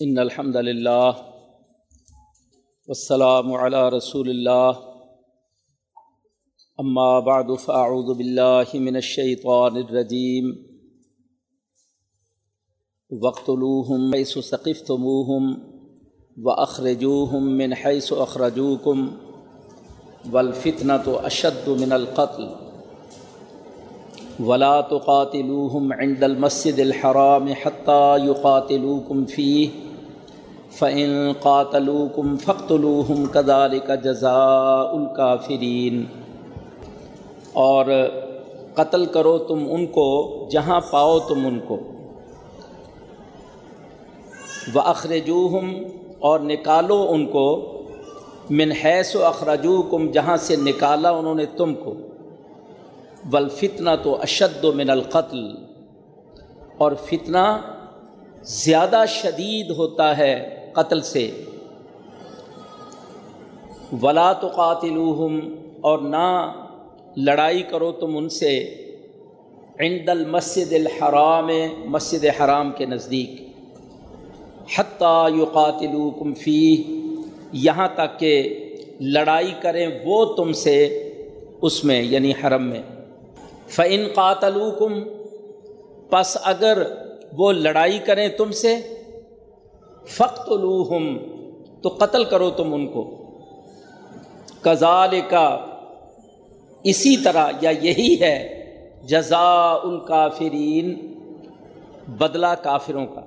ان الحمد للہ والسلام علی رسول اللہ اما بعد فاعوذ باللہ من الشیطان الرجیم وقتلوہم حیث ثقفتموہم واخرجوہم من حیث اخرجوکم والفتنة اشد من القتل. ولا تقاتلوہم عند المسجد الحرام حتى يقاتلوكم فيه. فعن قاتلوکم فقتلوہم کذالک جزاء الکافرین اور قتل کرو تم ان کو، جہاں پاؤ تم ان کو۔ و اخرجوہم اور نکالو ان کو۔ من حیث و اخرجوکم جہاں سے نکالا انہوں نے تم کو۔ والفتنہ تو اشد و من القتل۔ اور فتنہ زیادہ شدید ہوتا ہے قتل سے۔ ولا تو قاتلوہم اور نہ لڑائی کرو تم ان سے۔ عند المسجد الحرام، مسجد حرام کے نزدیک۔ حتیٰ یقاتلوکم فی یہاں تک کہ لڑائی کریں وہ تم سے اس میں یعنی حرم میں۔ فعن قاتلوکم پس اگر وہ لڑائی کریں تم سے؟ فخت الوحم تو قتل کرو تم ان کو۔ کزال کا اسی طرح، یا یہی ہے جزا الکافرین، بدلہ کافروں کا۔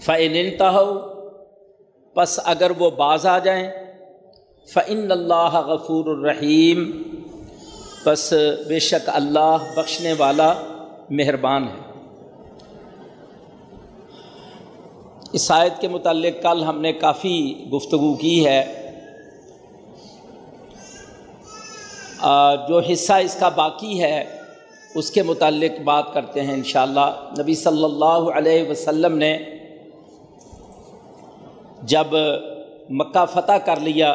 فعن انتہا پس اگر وہ باز آ جائیں فعن اللہ غفور الرحیم پس بے شک اللہ بخشنے والا مہربان ہے۔ اس آیت کے متعلق کل ہم نے کافی گفتگو کی ہے۔ جو حصہ اس کا باقی ہے، اس کے متعلق بات کرتے ہیں انشاءاللہ۔ نبی صلی اللہ علیہ وسلم نے جب مکہ فتح کر لیا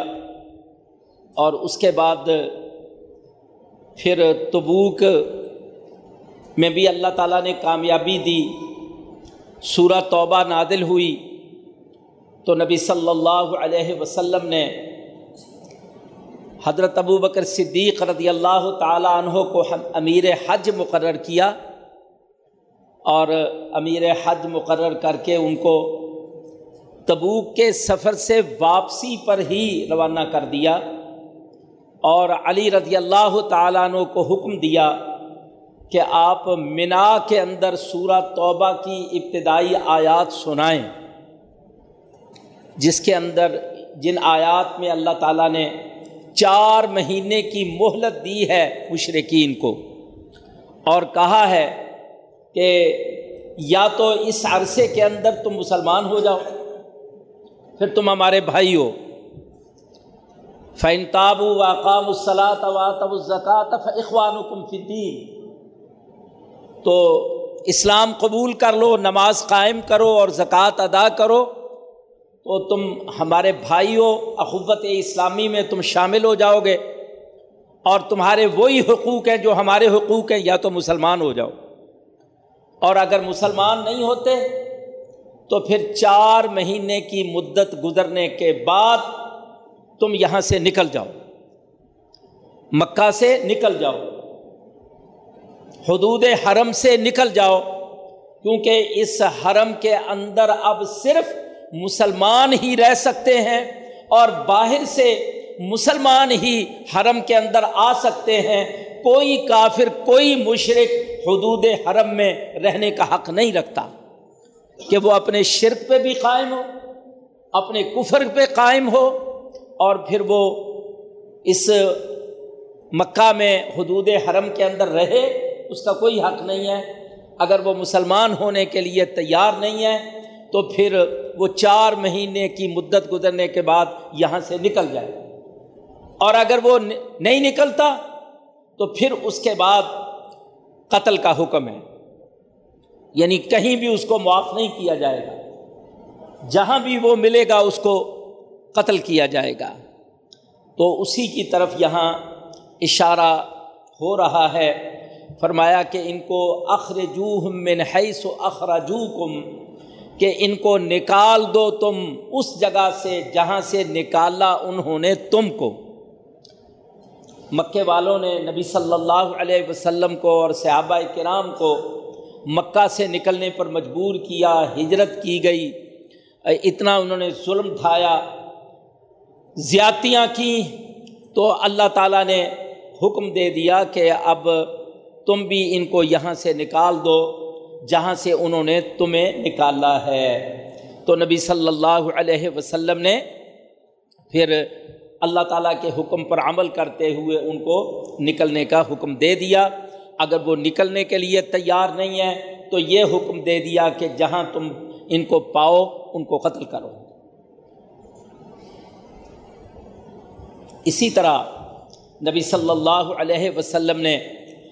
اور اس کے بعد پھر تبوک میں بھی اللہ تعالیٰ نے کامیابی دی سورہ توبہ نادل ہوئی۔ تو نبی صلی اللہ علیہ وسلم نے حضرت ابو بکر صدیق رضی اللہ تعالیٰ عنہ کو امیر حج مقرر کیا اور امیر حج مقرر کر کے ان کو تبوک کے سفر سے واپسی پر ہی روانہ کر دیا اور علی رضی اللہ تعالیٰ عنہ کو حکم دیا۔ کہ آپ منا کے اندر سورہ توبہ کی ابتدائی آیات سنائیں۔ جس کے اندر جن آیات میں اللہ تعالیٰ نے چار مہینے کی مہلت دی ہے مشرقین کو اور کہا ہے کہ یا تو اس عرصے کے اندر تم مسلمان ہو جاؤ، پھر تم ہمارے بھائی ہو۔ فین تابو واقام الصلاۃ واطب الزکات اخوان و کم فدین تو اسلام قبول کر لو، نماز قائم کرو اور زکوٰۃ ادا کرو، تو تم ہمارے بھائی ہو اخوت اسلامی میں تم شامل ہو جاؤ گے اور تمہارے وہی حقوق ہیں جو ہمارے حقوق ہیں، یا تو مسلمان ہو جاؤ۔ اور اگر مسلمان نہیں ہوتے، تو پھر چار مہینے کی مدت گزرنے کے بعد تم یہاں سے نکل جاؤ۔ مکہ سے نکل جاؤ۔ حدود حرم سے نکل جاؤ، کیونکہ اس حرم کے اندر اب صرف مسلمان ہی رہ سکتے ہیں اور باہر سے مسلمان ہی حرم کے اندر آ سکتے ہیں۔ کوئی کافر، کوئی مشرق حدود حرم میں رہنے کا حق نہیں رکھتا۔ کہ وہ اپنے شرک پہ بھی قائم ہو، اپنے کفر پہ قائم ہو اور پھر وہ اس مکہ میں حدود حرم کے اندر رہے۔ اس کا کوئی حق نہیں ہے۔ اگر وہ مسلمان ہونے کے لیے تیار نہیں ہے، تو پھر وہ چار مہینے کی مدت گزرنے کے بعد یہاں سے نکل جائے۔ اور اگر وہ نہیں نکلتا، تو پھر اس کے بعد قتل کا حکم ہے۔ یعنی کہیں بھی اس کو معاف نہیں کیا جائے گا۔ جہاں بھی وہ ملے گا، اس کو قتل کیا جائے گا۔ تو اسی کی طرف یہاں اشارہ ہو رہا ہے۔ فرمایا کہ ان کو اخرجوہ من حیث و کم کہ ان کو نکال دو تم اس جگہ سے جہاں سے نکالا انہوں نے تم کو۔ مکے والوں نے نبی صلی اللہ علیہ وسلم کو اور صحابہ کرام کو مکہ سے نکلنے پر مجبور کیا، ہجرت کی گئی۔ اتنا انہوں نے ظلم ڈھایا زیاتیاں کی تو اللہ تعالیٰ نے حکم دے دیا کہ اب تم بھی ان کو یہاں سے نکال دو جہاں سے انہوں نے تمہیں نکالا ہے۔ تو نبی صلی اللہ علیہ وسلم نے پھر اللہ تعالیٰ کے حکم پر عمل کرتے ہوئے ان کو نکلنے کا حکم دے دیا۔ اگر وہ نکلنے کے لیے تیار نہیں ہے تو یہ حکم دے دیا کہ جہاں تم ان کو پاؤ، ان کو قتل کرو۔ اسی طرح نبی صلی اللہ علیہ وسلم نے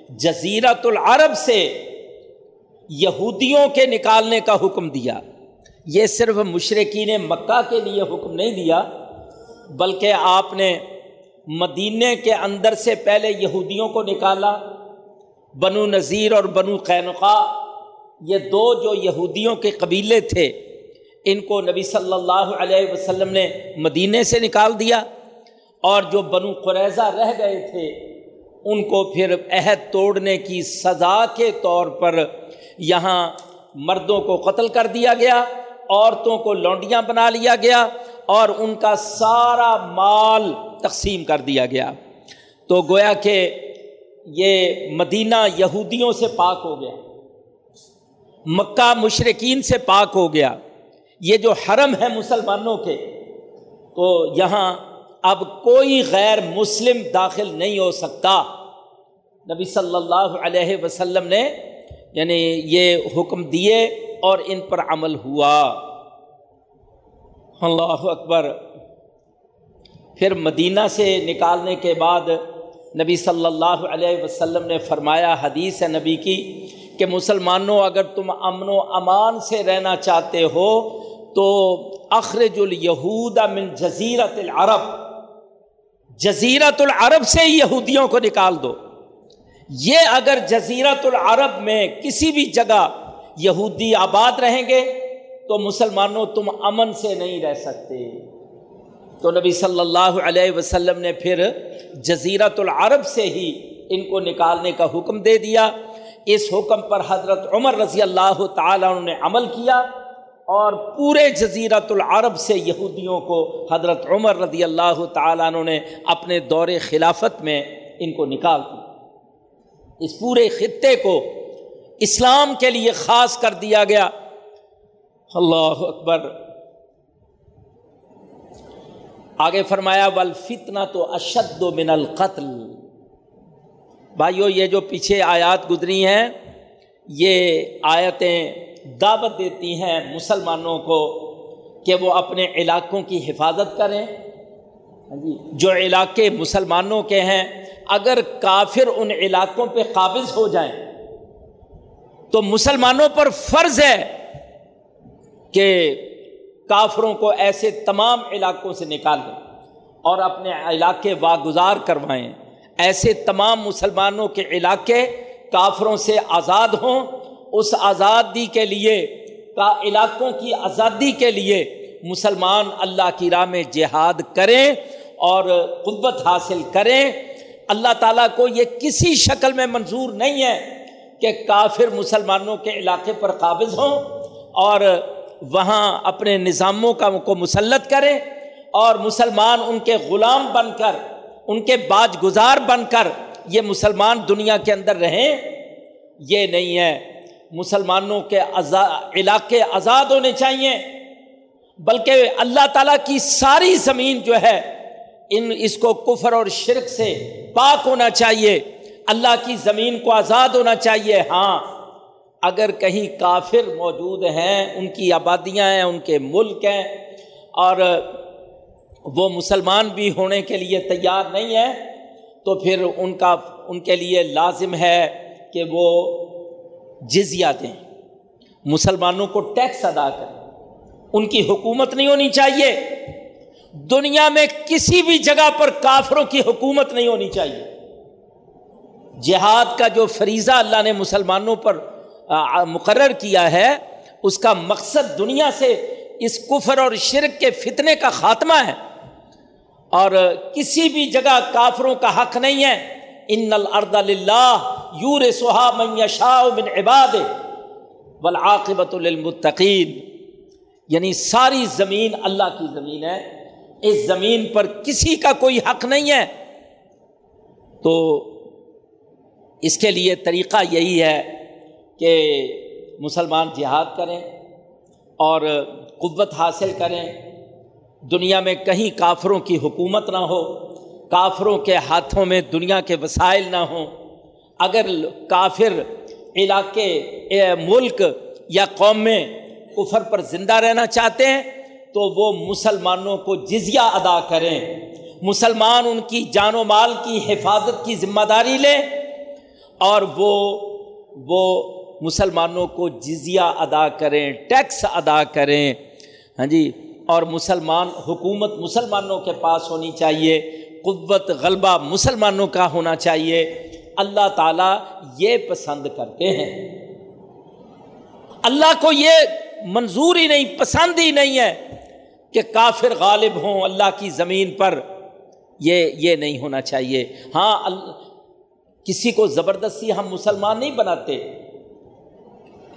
جزیرت العرب سے یہودیوں کے نکالنے کا حکم دیا۔ یہ صرف مشرقین مکہ کے لیے حکم نہیں دیا، بلکہ آپ نے مدینے کے اندر سے پہلے یہودیوں کو نکالا، بنو نذیر اور بنو قینقا یہ دو جو یہودیوں کے قبیلے تھے، ان کو نبی صلی اللہ علیہ وسلم نے مدینے سے نکال دیا۔ اور جو بنو قریضہ رہ گئے تھے ان کو پھر عہد توڑنے کی سزا کے طور پر یہاں مردوں کو قتل کر دیا گیا، عورتوں کو لونڈیاں بنا لیا گیا اور ان کا سارا مال تقسیم کر دیا گیا۔ تو گویا کہ یہ مدینہ یہودیوں سے پاک ہو گیا، مکہ مشرقین سے پاک ہو گیا۔ یہ جو حرم ہے مسلمانوں کے، تو یہاں اب کوئی غیر مسلم داخل نہیں ہو سکتا۔ نبی صلی اللہ علیہ وسلم نے یعنی یہ حکم دیے اور ان پر عمل ہوا۔ اللہ اکبر۔ پھر مدینہ سے نکالنے کے بعد نبی صلی اللہ علیہ وسلم نے فرمایا، حدیث ہے نبی کی کہ مسلمانوں، اگر تم امن و امان سے رہنا چاہتے ہو تو اخرج الیہود من جزیرت العرب۔ جزیرت العرب سے ہی یہودیوں کو نکال دو۔ یہ اگر جزیرت العرب میں کسی بھی جگہ یہودی آباد رہیں گے تو مسلمانوں تم امن سے نہیں رہ سکتے۔ تو نبی صلی اللہ علیہ وسلم نے پھر جزیرت العرب سے ہی ان کو نکالنے کا حکم دے دیا۔ اس حکم پر حضرت عمر رضی اللہ تعالیٰ نے عمل کیا اور پورے جزیرت العرب سے یہودیوں کو حضرت عمر رضی اللہ تعالیٰ نے اپنے دور خلافت میں ان کو نکال دیا۔ اس پورے خطے کو اسلام کے لیے خاص کر دیا گیا۔ اللہ اکبر۔ آگے فرمایا ول فتنا تو اشد و من القتل۔ بھائیو، یہ جو پیچھے آیات گزری ہیں، یہ آیتیں دعوت دیتی ہیں مسلمانوں کو کہ وہ اپنے علاقوں کی حفاظت کریں۔ ہاں جی جو علاقے مسلمانوں کے ہیں اگر کافر ان علاقوں پہ قابض ہو جائیں تو مسلمانوں پر فرض ہے کہ کافروں کو ایسے تمام علاقوں سے نکال دیں اور اپنے علاقے واگزار کروائیں۔ ایسے تمام مسلمانوں کے علاقے کافروں سے آزاد ہوں۔ اس آزادی کے لیے، کا علاقوں کی آزادی کے لیے مسلمان اللہ کی راہ میں جہاد کریں اور قدت حاصل کریں۔ اللہ تعالیٰ کو یہ کسی شکل میں منظور نہیں ہے کہ کافر مسلمانوں کے علاقے پر قابض ہوں اور وہاں اپنے نظاموں کا کو مسلط کریں اور مسلمان ان کے غلام بن کر، ان کے باج گزار بن کر یہ مسلمان دنیا کے اندر رہیں، یہ نہیں ہے۔ مسلمانوں کے علاقے آزاد ہونے چاہیے بلکہ اللہ تعالیٰ کی ساری زمین جو ہے ان اس کو کفر اور شرک سے پاک ہونا چاہیے، اللہ کی زمین کو آزاد ہونا چاہیے۔ ہاں اگر کہیں کافر موجود ہیں، ان کی آبادیاں ہیں، ان کے ملک ہیں، اور وہ مسلمان بھی ہونے کے لیے تیار نہیں ہے تو پھر ان کا، ان کے لیے لازم ہے کہ وہ جزیا دیں۔ مسلمانوں کو ٹیکس ادا کریں۔ ان کی حکومت نہیں ہونی چاہیے۔ دنیا میں کسی بھی جگہ پر کافروں کی حکومت نہیں ہونی چاہیے۔ جہاد کا جو فریضہ اللہ نے مسلمانوں پر مقرر کیا ہے، اس کا مقصد دنیا سے اس کفر اور شرک کے فتنے کا خاتمہ ہے۔ اور کسی بھی جگہ کافروں کا حق نہیں ہے۔ ان الرد اللہ یور سہا من عباد بالعاقبۃ المطقین یعنی ساری زمین اللہ کی زمین ہے۔ اس زمین پر کسی کا کوئی حق نہیں ہے، تو اس کے لیے طریقہ یہی ہے کہ مسلمان جہاد کریں اور قوت حاصل کریں۔ دنیا میں کہیں کافروں کی حکومت نہ ہو، کافروں کے ہاتھوں میں دنیا کے وسائل نہ ہوں۔ اگر کافر علاقے ملک یا قوم میں کفر پر زندہ رہنا چاہتے ہیں تو وہ مسلمانوں کو جزیہ ادا کریں۔ مسلمان ان کی جان و مال کی حفاظت کی ذمہ داری لیں اور وہ وہ مسلمانوں کو جزیہ ادا کریں، ٹیکس ادا کریں۔ ہاں جی اور مسلمان، حکومت مسلمانوں کے پاس ہونی چاہیے، قوت، غلبہ مسلمانوں کا ہونا چاہیے۔ اللہ تعالیٰ یہ پسند کرتے ہیں۔ اللہ کو یہ منظور ہی نہیں، پسند ہی نہیں ہے کہ کافر غالب ہوں اللہ کی زمین پر۔ یہ یہ نہیں ہونا چاہیے۔ ہاں کسی کو زبردستی ہم مسلمان نہیں بناتے۔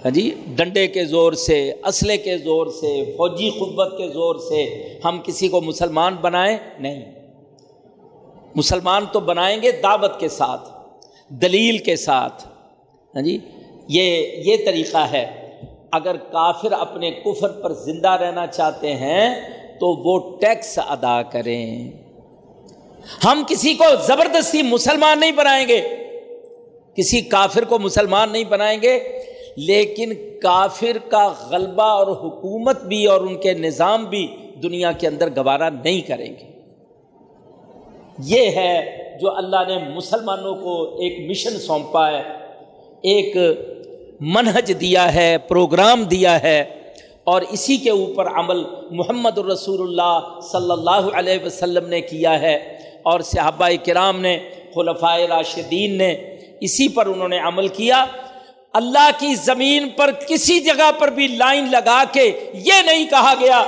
ہاں جی ڈنڈے کے زور سے، اسلحے کے زور سے، فوجی قوت کے زور سے ہم کسی کو مسلمان بنائیں؟ نہیں۔ مسلمان تو بنائیں گے دعوت کے ساتھ، دلیل کے ساتھ۔ ہاں جی یہ یہ طریقہ ہے۔ اگر کافر اپنے کفر پر زندہ رہنا چاہتے ہیں، تو وہ ٹیکس ادا کریں۔ ہم کسی کو زبردستی مسلمان نہیں بنائیں گے۔ کسی کافر کو مسلمان نہیں بنائیں گے، لیکن کافر کا غلبہ اور حکومت بھی اور ان کے نظام بھی دنیا کے اندر گوارا نہیں کریں گے۔ یہ ہے جو اللہ نے مسلمانوں کو ایک مشن سونپا ہے۔ ایک منہج دیا ہے، پروگرام دیا ہے۔ اور اسی کے اوپر عمل محمد الرسول اللہ صلی اللہ علیہ وسلم نے کیا ہے۔ اور صحابہ کرام نے خلفۂ راشدین نے اسی پر انہوں نے عمل کیا۔ اللہ کی زمین پر کسی جگہ پر بھی لائن لگا کے یہ نہیں کہا گیا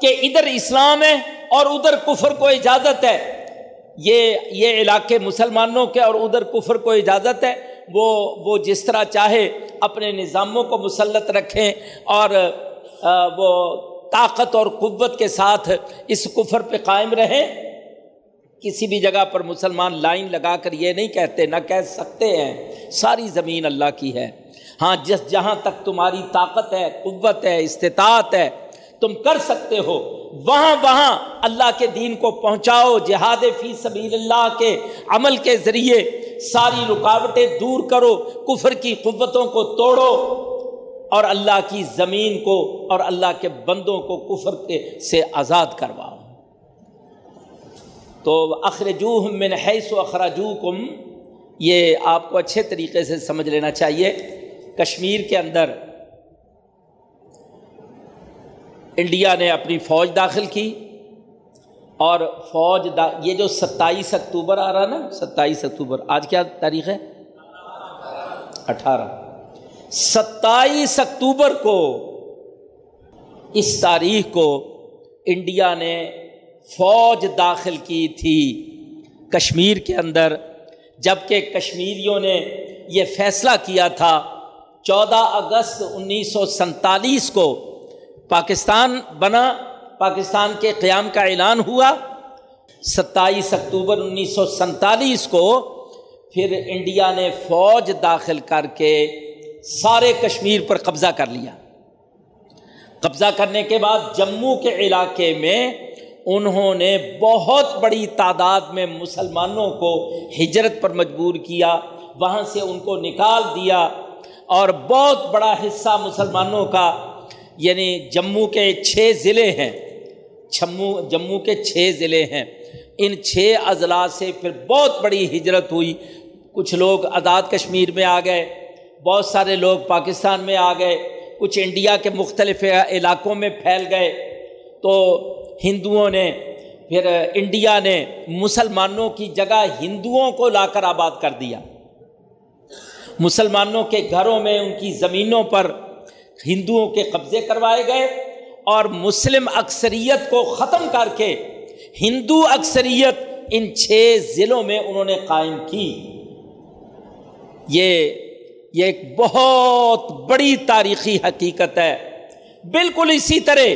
کہ ادھر اسلام ہے اور ادھر کفر کو اجازت ہے۔ یہ یہ علاقے مسلمانوں کے اور ادھر کفر کو اجازت ہے۔ وہ وہ جس طرح چاہے اپنے نظاموں کو مسلط رکھیں اور وہ طاقت اور قوت کے ساتھ اس کفر پہ قائم رہیں۔ کسی بھی جگہ پر مسلمان لائن لگا کر یہ نہیں کہتے، نہ کہہ سکتے ہیں، ساری زمین اللہ کی ہے۔ ہاں جس جہاں تک تمہاری طاقت ہے، قوت ہے، استطاعت ہے، تم کر سکتے ہو۔ وہاں وہاں اللہ کے دین کو پہنچاؤ، جہاد فی سبیل اللہ کے عمل کے ذریعے۔ ساری رکاوٹیں دور کرو، کفر کی قوتوں کو توڑو اور اللہ کی زمین کو اور اللہ کے بندوں کو کفر کے سے آزاد کرواؤ۔ تو اخرجو من حیث و اخراجو کم یہ آپ کو اچھے طریقے سے سمجھ لینا چاہیے۔ کشمیر کے اندر انڈیا نے اپنی فوج داخل کی۔ اور فوج دا یہ جو ستائیس اکتوبر آ رہا نا، ستائیس اکتوبر، آج کیا تاریخ ہے؟ اٹھارہ۔ ستائیس اکتوبر کو، اس تاریخ کو انڈیا نے فوج داخل کی تھی کشمیر کے اندر جبکہ کشمیریوں نے یہ فیصلہ کیا تھا چودہ اگست انیس سو سنتالیس کو پاکستان بنا پاکستان کے قیام کا اعلان ہوا۔ ستائیس اکتوبر انیس سو سنتالیس کو پھر انڈیا نے فوج داخل کر کے سارے کشمیر پر قبضہ کر لیا۔ قبضہ کرنے کے بعد جموں کے علاقے میں انہوں نے بہت بڑی تعداد میں مسلمانوں کو ہجرت پر مجبور کیا، وہاں سے ان کو نکال دیا اور بہت بڑا حصہ مسلمانوں کا یعنی جموں کے چھ ضلع ہیں۔ چھمو، جموں کے چھ ضلع ہیں۔ ان چھ اضلاع سے پھر بہت بڑی ہجرت ہوئی۔ کچھ لوگ آزاد کشمیر میں آ گئے، بہت سارے لوگ پاکستان میں آ گئے، کچھ انڈیا کے مختلف علاقوں میں پھیل گئے۔ تو ہندوؤں نے، پھر انڈیا نے مسلمانوں کی جگہ ہندوؤں کو لا کر آباد کر دیا۔ مسلمانوں کے گھروں میں، ان کی زمینوں پر ہندوؤں کے قبضے کروائے گئے۔ اور مسلم اکثریت کو ختم کر کے ہندو اکثریت ان چھ ضلعوں میں انہوں نے قائم کی۔ یہ یہ ایک بہت بڑی تاریخی حقیقت ہے۔ بالکل اسی طرح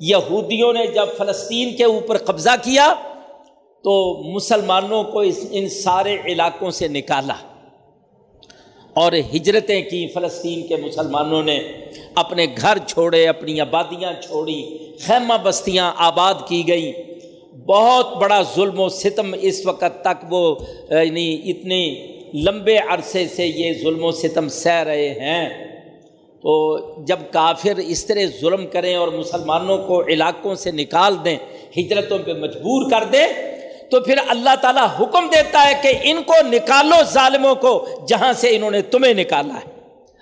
یہودیوں نے جب فلسطین کے اوپر قبضہ کیا تو مسلمانوں کو اس، ان سارے علاقوں سے نکالا۔ اور ہجرتیں کی فلسطین کے مسلمانوں نے، اپنے گھر چھوڑے، اپنی آبادیاں چھوڑی، خیمہ بستیاں آباد کی گئیں بہت بڑا ظلم و ستم اس وقت تک وہ یعنی اتنی لمبے عرصے سے یہ ظلم و ستم سہ رہے ہیں۔ تو جب کافر اس طرح ظلم کریں اور مسلمانوں کو علاقوں سے نکال دیں، ہجرتوں پہ مجبور کر دیں تو پھر اللہ تعالیٰ حکم دیتا ہے کہ ان کو نکالو ظالموں کو جہاں سے انہوں نے تمہیں نکالا ہے۔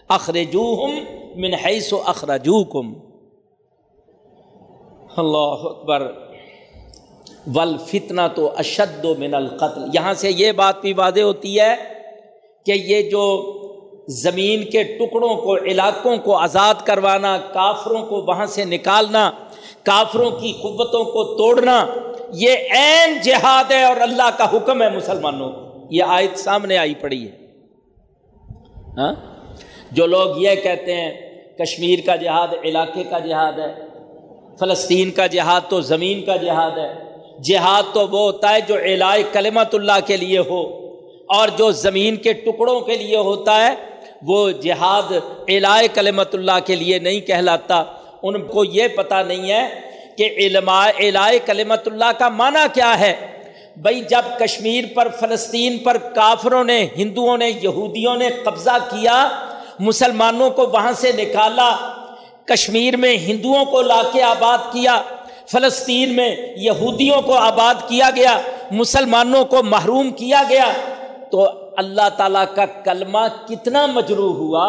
اخرجو ہم من حیث و اخرجو کم اللہ اکبر۔ ولفتنا تو اشد و من القتل۔ یہاں سے یہ بات بھی واضح ہوتی ہے کہ یہ جو زمین کے ٹکڑوں کو، علاقوں کو آزاد کروانا، کافروں کو وہاں سے نکالنا کافروں کی قوتوں کو توڑنا، یہ عین جہاد ہے اور اللہ کا حکم ہے مسلمانوں کو۔ یہ آیت سامنے آئی پڑی ہے۔ ہاں؟ جو لوگ یہ کہتے ہیں، کشمیر کا جہاد، علاقے کا جہاد ہے، فلسطین کا جہاد تو زمین کا جہاد ہے۔ جہاد تو وہ ہوتا ہے جو علاج کلمت اللہ کے لیے ہو اور جو زمین کے ٹکڑوں کے لیے ہوتا ہے، وہ جہاد علاء کلمت اللہ کے لیے نہیں کہلاتا۔ ان کو یہ پتہ نہیں ہے کہ علماء علاء کلمت اللہ کا معنی کیا ہے۔ بھائی جب کشمیر پر، فلسطین پر کافروں نے، ہندوؤں نے، یہودیوں نے قبضہ کیا، مسلمانوں کو وہاں سے نکالا، کشمیر میں ہندوؤں کو لا کے آباد کیا، فلسطین میں یہودیوں کو آباد کیا گیا، مسلمانوں کو محروم کیا گیا، تو اللہ تعالیٰ کا کلمہ کتنا مجروح ہوا۔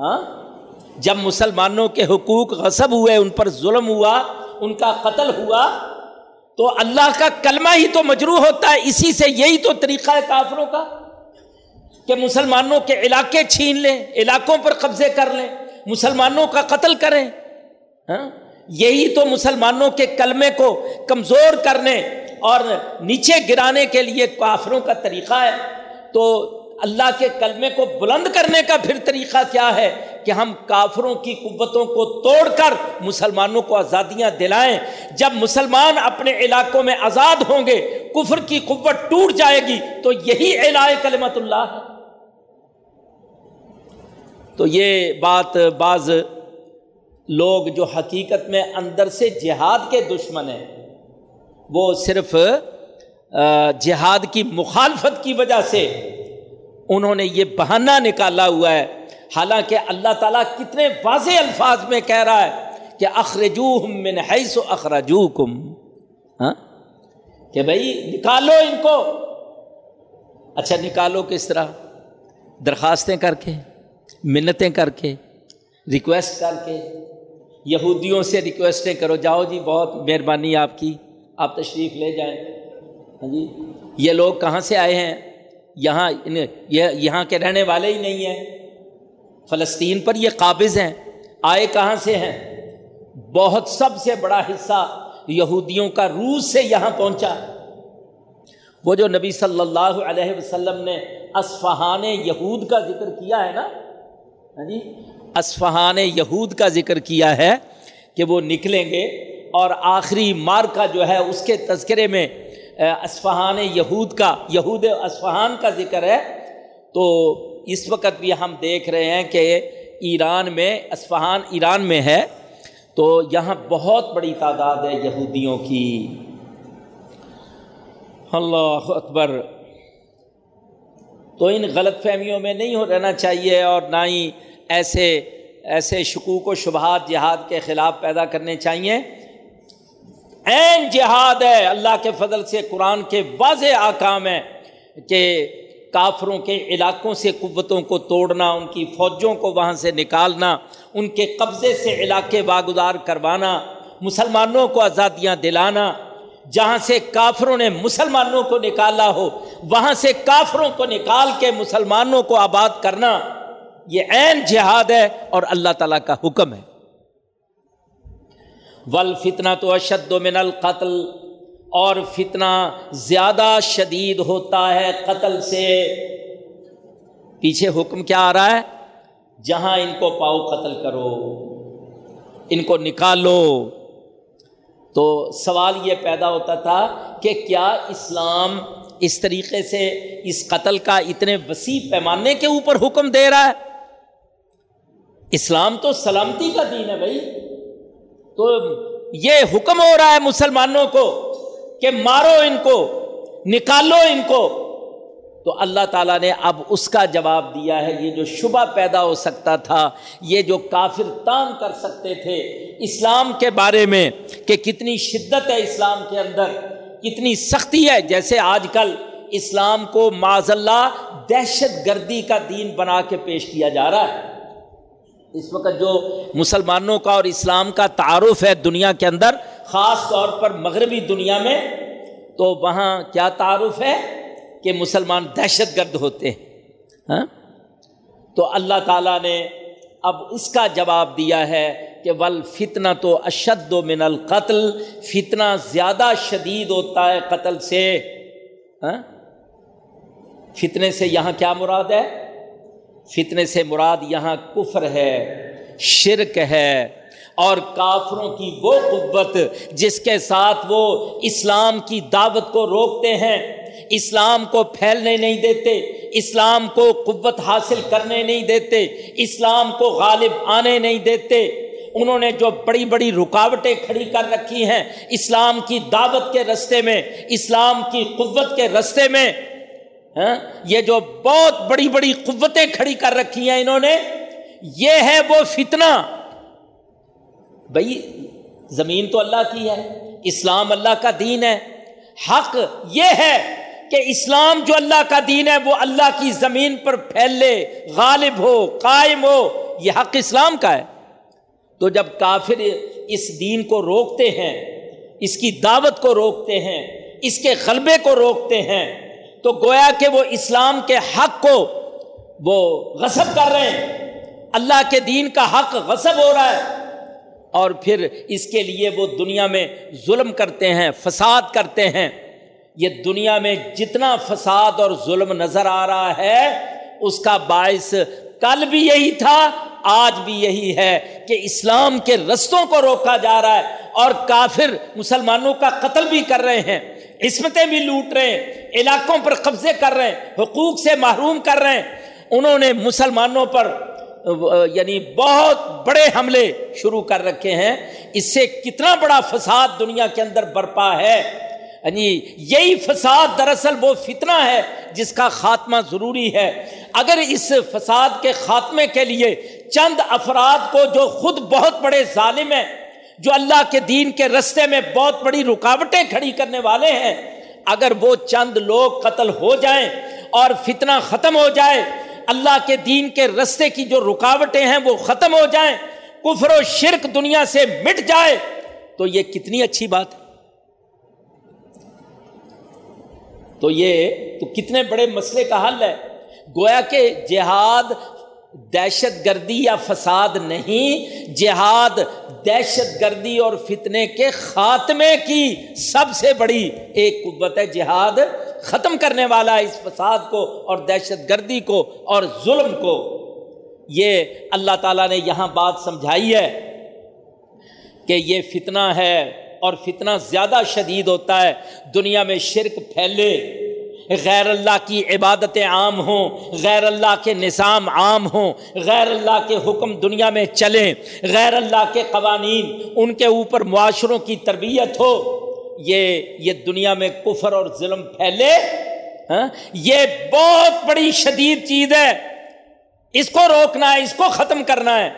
ہاں؟ جب مسلمانوں کے حقوق غصب ہوئے، ان پر ظلم ہوا، ان کا قتل ہوا، تو اللہ کا کلمہ ہی تو مجروح ہوتا ہے۔ اسی سے یہی تو طریقہ ہے کافروں کا، کہ مسلمانوں کے علاقے چھین لیں، علاقوں پر قبضے کر لیں، مسلمانوں کا قتل کریں۔ ہاں؟ یہی تو مسلمانوں کے کلمے کو کمزور کرنے اور نیچے گرانے کے لیے کافروں کا طریقہ ہے۔ تو اللہ کے کلمے کو بلند کرنے کا پھر طریقہ کیا ہے کہ ہم کافروں کی قوتوں کو توڑ کر مسلمانوں کو آزادیاں دلائیں۔ جب مسلمان اپنے علاقوں میں آزاد ہوں گے، کفر کی قوت ٹوٹ جائے گی، تو یہی علاج کلمت اللہ ہے۔ تو یہ بات بعض لوگ جو حقیقت میں اندر سے جہاد کے دشمن ہیں، وہ صرف جہاد کی مخالفت کی وجہ سے انہوں نے یہ بہانہ نکالا ہوا ہے۔ حالانکہ اللہ تعالیٰ کتنے واضح الفاظ میں کہہ رہا ہے کہ اخرجو من حیث و اخرجو کم ہاں؟ کہ بھائی نکالو ان کو۔ اچھا نکالو کس طرح؟ درخواستیں کر کے، منتیں کر کے ریکویسٹ کر کے۔ یہودیوں سے ریکویسٹیں کرو۔ جاؤ جی بہت مہربانی آپ کی۔ آپ تشریف لے جائیں۔ ہاں جی یہ لوگ کہاں سے آئے ہیں؟ یہاں یہاں کے رہنے والے ہی نہیں ہیں۔ فلسطین پر یہ قابض ہیں۔ آئے کہاں سے ہیں؟ بہت سب سے بڑا حصہ یہودیوں کا روس سے یہاں پہنچا۔ وہ جو نبی صلی اللہ علیہ وسلم نے اسفہان یہود کا ذکر کیا ہے نا؟ ہاں جی؟ اسفہان یہود کا ذکر کیا ہے کہ وہ نکلیں گے اور آخری مار کا جو ہے اس کے تذکرے میں اسفہان یہود کا، یہود اسفہان کا ذکر ہے۔ تو اس وقت بھی ہم دیکھ رہے ہیں کہ ایران میں اسفہان ایران میں ہے۔ تو یہاں بہت بڑی تعداد ہے یہودیوں کی۔ اللہ اکبر۔ تو ان غلط فہمیوں میں نہیں ہو رہنا چاہیے اور نہ ہی ایسے ایسے شکوک و شبہات، جہاد کے خلاف پیدا کرنے چاہیے۔ عین جہاد ہے، اللہ کے فضل سے، قرآن کے واضح آکام ہے کہ کافروں کے علاقوں سے، قوتوں کو توڑنا، ان کی فوجوں کو وہاں سے نکالنا، ان کے قبضے سے علاقے واگزار کروانا، مسلمانوں کو آزادیاں دلانا، جہاں سے کافروں نے مسلمانوں کو نکالا ہو، وہاں سے کافروں کو نکال کے مسلمانوں کو آباد کرنا، یہ عین جہاد ہے اور اللہ تعالیٰ کا حکم ہے۔ ول فتنا تو اشد و من القتل، اور فتنہ زیادہ شدید ہوتا ہے قتل سے۔ پیچھے حکم کیا آ رہا ہے؟ جہاں ان کو پاؤ قتل کرو، ان کو نکالو۔ تو سوال یہ پیدا ہوتا تھا کہ کیا اسلام اس طریقے سے اس قتل کا اتنے وسیع پیمانے کے اوپر حکم دے رہا ہے؟ اسلام تو سلامتی کا دین ہے بھائی۔ تو یہ حکم ہو رہا ہے مسلمانوں کو کہ مارو ان کو، نکالو ان کو۔ تو اللہ تعالیٰ نے اب اس کا جواب دیا ہے۔ یہ جو شبہ پیدا ہو سکتا تھا، یہ جو کافر تان کر سکتے تھے اسلام کے بارے میں کہ کتنی شدت ہے اسلام کے اندر، کتنی سختی ہے۔ جیسے آج کل اسلام کو معذ اللہ دہشت گردی کا دین بنا کے پیش کیا جا رہا ہے۔ اس وقت جو مسلمانوں کا اور اسلام کا تعارف ہے دنیا کے اندر، خاص طور پر مغربی دنیا میں، تو وہاں کیا تعارف ہے؟ کہ مسلمان دہشت گرد ہوتے ہیں ہاں؟ تو اللہ تعالیٰ نے اب اس کا جواب دیا ہے کہ ول فتنا تو اشد و من القتل، فتنہ زیادہ شدید ہوتا ہے قتل سے ہاں؟ فتنے سے یہاں کیا مراد ہے؟ فتنے سے مراد یہاں کفر ہے، شرک ہے اور کافروں کی وہ قوت جس کے ساتھ وہ اسلام کی دعوت کو روکتے ہیں، اسلام کو پھیلنے نہیں دیتے، اسلام کو قوت حاصل کرنے نہیں دیتے، اسلام کو غالب آنے نہیں دیتے۔ انہوں نے جو بڑی بڑی رکاوٹیں کھڑی کر رکھی ہیں اسلام کی دعوت کے رستے میں، اسلام کی قوت کے رستے میں ہاں؟ یہ جو بہت بڑی بڑی قوتیں کھڑی کر رکھی ہیں انہوں نے، یہ ہے وہ فتنہ۔ بھائی، زمین تو اللہ کی ہے، اسلام اللہ کا دین ہے۔ حق یہ ہے کہ اسلام جو اللہ کا دین ہے، وہ اللہ کی زمین پر پھیلے غالب ہو، قائم ہو۔ یہ حق اسلام کا ہے۔ تو جب کافر اس دین کو روکتے ہیں، اس کی دعوت کو روکتے ہیں، اس کے غلبے کو روکتے ہیں تو گویا کہ وہ اسلام کے حق کو وہ غصب کر رہے ہیں۔ اللہ کے دین کا حق غصب ہو رہا ہے۔ اور پھر اس کے لیے وہ دنیا میں ظلم کرتے ہیں، فساد کرتے ہیں۔ یہ دنیا میں جتنا فساد اور ظلم نظر آ رہا ہے، اس کا باعث کل بھی یہی تھا، آج بھی یہی ہے کہ اسلام کے رستوں کو روکا جا رہا ہے اور کافر مسلمانوں کا قتل بھی کر رہے ہیں۔ عصمتیں بھی لوٹ رہے ہیں، علاقوں پر قبضے کر رہے ہیں، حقوق سے محروم کر رہے ہیں۔ انہوں نے مسلمانوں پر یعنی بہت بڑے حملے شروع کر رکھے ہیں۔ اس سے کتنا بڑا فساد دنیا کے اندر برپا ہے۔ یعنی یہی فساد دراصل وہ فتنہ ہے جس کا خاتمہ ضروری ہے۔ اگر اس فساد کے خاتمے کے لیے چند افراد کو جو خود بہت بڑے ظالم ہیں جو اللہ کے دین کے رستے میں بہت بڑی رکاوٹیں کھڑی کرنے والے ہیں، اگر وہ چند لوگ قتل ہو جائیں اور فتنہ ختم ہو جائے، اللہ کے دین کے رستے کی جو رکاوٹیں ہیں وہ ختم ہو جائیں، کفر و شرک دنیا سے مٹ جائے، تو یہ کتنی اچھی بات ہے۔ تو یہ تو کتنے بڑے مسئلے کا حل ہے۔ گویا کہ جہاد دہشت گردی یا فساد نہیں، جہاد دہشت گردی اور فتنے کے خاتمے کی سب سے بڑی ایک قوت ہے۔ جہاد ختم کرنے والا اس فساد کو اور دہشت گردی کو اور ظلم کو۔ یہ اللہ تعالیٰ نے یہاں بات سمجھائی ہے کہ یہ فتنہ ہے اور فتنہ زیادہ شدید ہوتا ہے۔ دنیا میں شرک پھیلے۔ غیر اللہ کی عبادتیں عام ہوں غیر اللہ کے نظام عام ہوں غیر اللہ کے حکم دنیا میں چلیں غیر اللہ کے قوانین، ان کے اوپر معاشروں کی تربیت ہو، یہ یہ دنیا میں کفر اور ظلم پھیلے ہاں؟ یہ بہت بڑی شدید چیز ہے۔ اس کو روکنا ہے، اس کو ختم کرنا ہے۔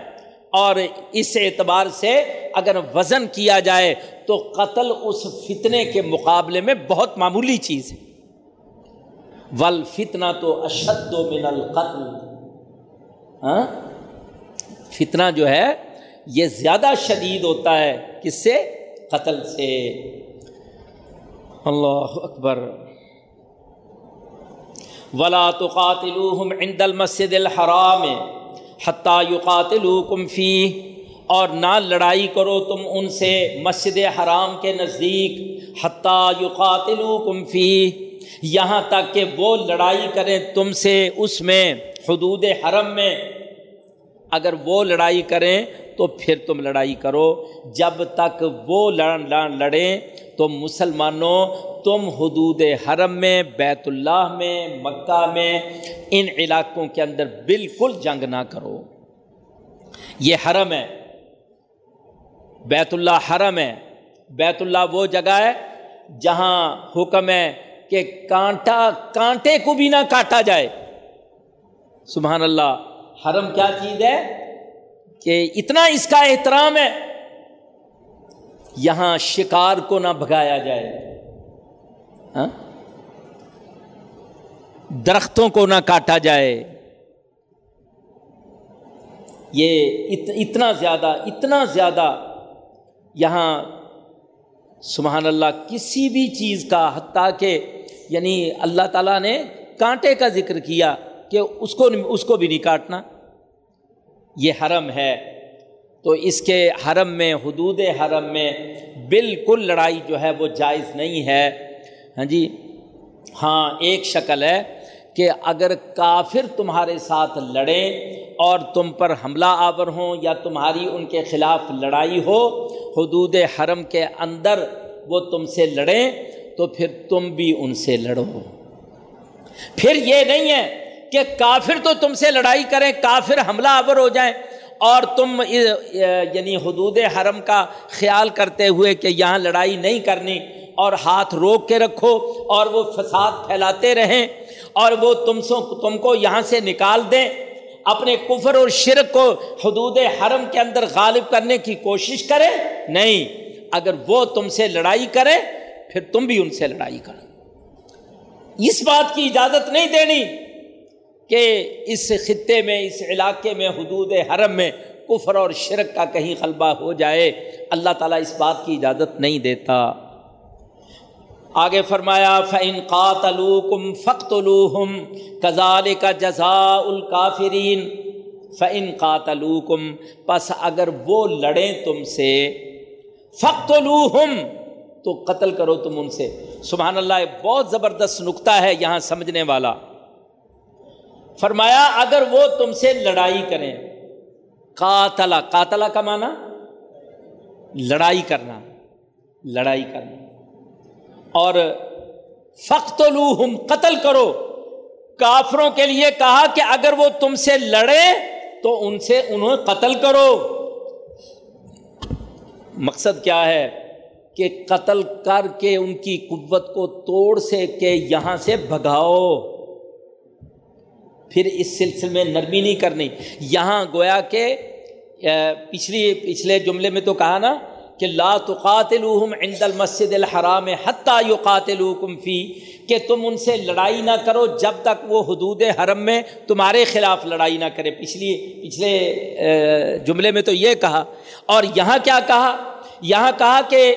اور اس اعتبار سے اگر وزن کیا جائے تو قتل اس فتنے کے مقابلے میں بہت معمولی چیز ہے۔ ول فتنا تو اشد و من القتل۔ ہاں؟ فتنہ جو ہے، یہ زیادہ شدید ہوتا ہے کس سے؟ قتل سے۔ اللہ اکبر۔ ولا تو قاتل عند المسد الحرام حتیٰ یقاتلوکم فی اور نہ لڑائی کرو تم ان سے مسجد حرام کے نزدیک۔ حتیٰ یقاتلوکم فی یہاں تک کہ وہ لڑائی کریں تم سے اس میں حدود حرم میں۔ اگر وہ لڑائی کریں تو پھر تم لڑائی کرو۔ جب تک وہ لڑیں تو مسلمانوں، تم حدود حرم میں، بیت اللہ میں، مکہ میں، ان علاقوں کے اندر بالکل جنگ نہ کرو۔ یہ حرم ہے۔ بیت اللہ حرم ہے۔ بیت اللہ وہ جگہ ہے جہاں حکم ہے کہ کانٹا کانٹے کو بھی نہ کاٹا جائے۔ سبحان اللہ، حرم کیا چیز ہے؟ کہ اتنا اس کا احترام ہے، یہاں شکار کو نہ بھگایا جائے۔ ہاں؟ درختوں کو نہ کاٹا جائے۔ یہ اتنا زیادہ اتنا زیادہ یہاں سبحان اللہ کسی بھی چیز کا، حتیٰ کہ یعنی اللہ تعالیٰ نے کانٹے کا ذکر کیا کہ اس کو اس کو بھی نہیں کاٹنا۔ یہ حرم ہے۔ تو اس کے حرم میں، حدود حرم میں بالکل لڑائی جو ہے وہ جائز نہیں ہے۔ ہاں جی؟ ہاں ایک شکل ہے کہ اگر کافر تمہارے ساتھ لڑیں اور تم پر حملہ آور ہوں یا تمہاری ان کے خلاف لڑائی ہو، حدود حرم کے اندر وہ تم سے لڑیں۔ تو پھر تم بھی ان سے لڑو۔ پھر یہ نہیں ہے کہ کافر تو تم سے لڑائی کریں، کافر حملہ آور ہو جائیں اور تم یعنی حدود حرم کا خیال کرتے ہوئے کہ یہاں لڑائی نہیں کرنی اور ہاتھ روک کے رکھو اور وہ فساد پھیلاتے رہیں اور وہ تم سو، تم کو یہاں سے نکال دیں۔ اپنے کفر اور شرک کو حدود حرم کے اندر غالب کرنے کی کوشش کرے نہیں، اگر وہ تم سے لڑائی کرے پھر تم بھی ان سے لڑائی کرو۔ اس بات کی اجازت نہیں دینی کہ اس خطے میں، اس علاقے میں، حدود حرم میں کفر اور شرک کا کہیں غلبہ ہو جائے۔ اللہ تعالیٰ اس بات کی اجازت نہیں دیتا۔ آگے فرمایا فعن قاتلوکم فخت الوحم کزال کا جزا الکافرین فعن قاتلوکم پس اگر وہ لڑیں تم سے فخت الوحم تو قتل کرو تم ان سے۔ سبحان اللہ بہت زبردست نقطہ ہے یہاں سمجھنے والا۔ فرمایا، اگر وہ تم سے لڑائی کریں قاتلا قاتلا کا معنی؟ لڑائی کرنا لڑائی کرنا۔ اور فخت قتل کرو۔ کافروں کے لیے کہا کہ اگر وہ تم سے لڑے، تو ان سے انہیں قتل کرو۔ مقصد کیا ہے؟ کہ قتل کر کے ان کی قوت کو توڑ سے کہ یہاں سے بھگاؤ۔ پھر اس سلسلے میں نرمی نہیں کرنی۔ یہاں گویا کہ پچھلی، پچھلے جملے میں تو کہا نا کہ لا تقاتلوہم عند المسجد الحرام حتیٰ یقاتلوکم فی، کہ تم ان سے لڑائی نہ کرو جب تک وہ حدود حرم میں تمہارے خلاف لڑائی نہ کرے۔ پچھلی، پچھلے جملے میں تو یہ کہا۔ اور یہاں کیا کہا؟ یہاں کہا کہ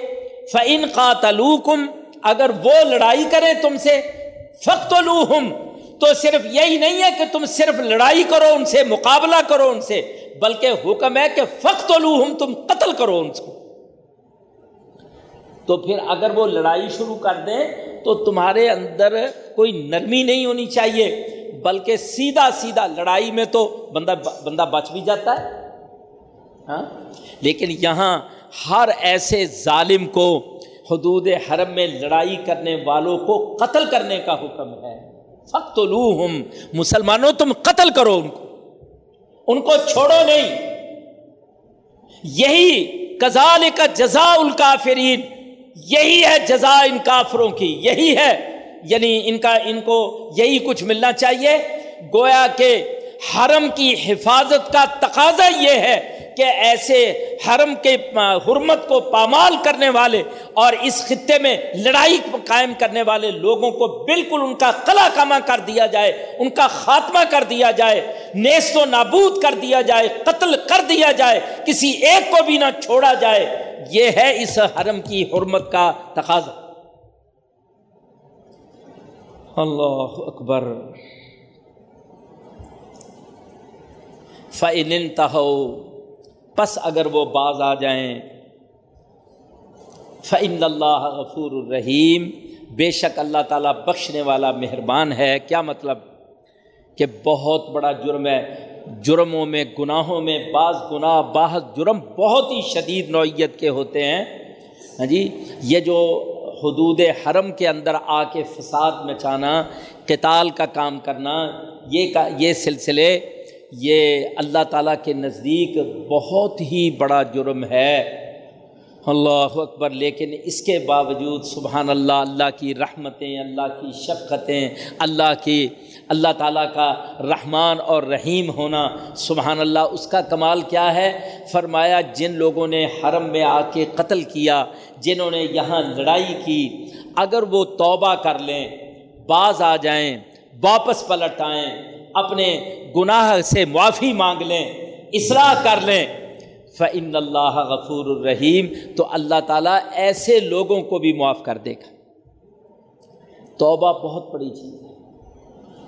فعن قاتلوکم اگر وہ لڑائی کریں تم سے فخت تو صرف یہی نہیں ہے کہ تم صرف لڑائی کرو، ان سے مقابلہ کرو، ان سے، بلکہ حکم ہے کہ فخت تم قتل کرو ان کو تو پھر اگر وہ لڑائی شروع کر دیں، تو تمہارے اندر کوئی نرمی نہیں ہونی چاہیے، بلکہ سیدھا سیدھا لڑائی میں تو بندہ بندہ بچ بھی جاتا ہے۔ ہاں؟ لیکن یہاں ہر ایسے ظالم کو حدود حرم میں لڑائی کرنے والوں کو قتل کرنے کا حکم ہے۔ فخت مسلمانوں تم قتل کرو ان کو۔ ان کو چھوڑو نہیں۔ یہی کزال کا جزا الکافرین، یہی ہے جزا ان کافروں کی، یہی ہے۔ یعنی ان کا، ان کو یہی کچھ ملنا چاہیے۔ گویا کہ حرم کی حفاظت کا تقاضا یہ ہے کہ ایسے حرم کے حرمت کو پامال کرنے والے اور اس خطے میں لڑائی قائم کرنے والے لوگوں کو بالکل ان کا قلع کما کر دیا جائے، ان کا خاتمہ کر دیا جائے، نیست و نابود کر دیا جائے، قتل کر دیا جائے، کسی ایک کو بھی نہ چھوڑا جائے۔ یہ ہے اس حرم کی حرمت کا تقاضا۔ اللہ اکبر۔ فعن تہو پس اگر وہ باز آ جائیں فعن اللہ غفور الرحیم بے شک اللہ تعالیٰ بخشنے والا مہربان ہے۔ کیا مطلب؟ کہ بہت بڑا جرم ہے۔ جرموں میں، گناہوں میں، بعض گناہ، بعض جرم بہت ہی شدید نوعیت کے ہوتے ہیں۔ ہاں جی یہ جو حدود حرم کے اندر آ کے فساد مچانا، قتال کا کام کرنا، یہ کا، یہ سلسلے یہ اللہ تعالیٰ کے نزدیک بہت ہی بڑا جرم ہے۔ اللہ اکبر، لیکن اس کے باوجود سبحان اللہ اللہ کی رحمتیں، اللہ کی شفقتیں، اللہ کی، اللہ تعالیٰ کا رحمان اور رحیم ہونا سبحان اللہ، اس کا کمال کیا ہے؟ فرمایا، جن لوگوں نے حرم میں آ کے قتل کیا، جنہوں نے یہاں لڑائی کی، اگر وہ توبہ کر لیں بعض آ جائیں، واپس پلٹ آئیں اپنے گناہ سے معافی مانگ لیں، اصلاح کر لیں۔ فعن اللہ غفور الرحیم تو اللہ تعالیٰ ایسے لوگوں کو بھی معاف کر دے گا۔ توبہ بہت بڑی چیز ہے۔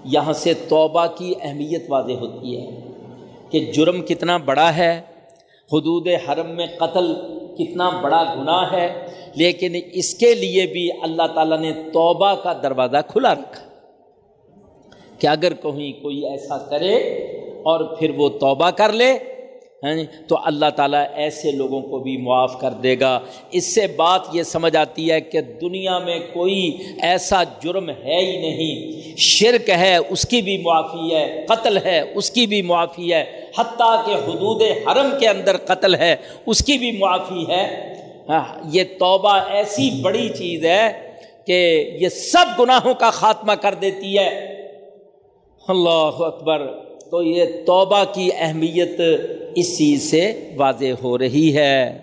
یہاں سے توبہ کی اہمیت واضح ہوتی ہے کہ جرم کتنا بڑا ہے، حدود حرم میں قتل کتنا بڑا گناہ ہے، لیکن اس کے لیے بھی اللہ تعالیٰ نے توبہ کا دروازہ کھلا رکھا۔ کہ اگر کہیں کوئی ایسا کرے اور پھر وہ توبہ کر لے ہاں جی؟ تو اللہ تعالیٰ ایسے لوگوں کو بھی معاف کر دے گا۔ اس سے بات یہ سمجھ آتی ہے کہ دنیا میں کوئی ایسا جرم ہے ہی نہیں۔ شرک ہے، اس کی بھی معافی ہے، قتل ہے، اس کی بھی معافی ہے۔ حتیٰ کہ حدود حرم کے اندر قتل ہے، اس کی بھی معافی ہے۔ ہاں، یہ توبہ ایسی بڑی چیز ہے کہ یہ سب گناہوں کا خاتمہ کر دیتی ہے۔ اللہ اکبر، تو یہ توبہ کی اہمیت اس چیز سے واضح ہو رہی ہے۔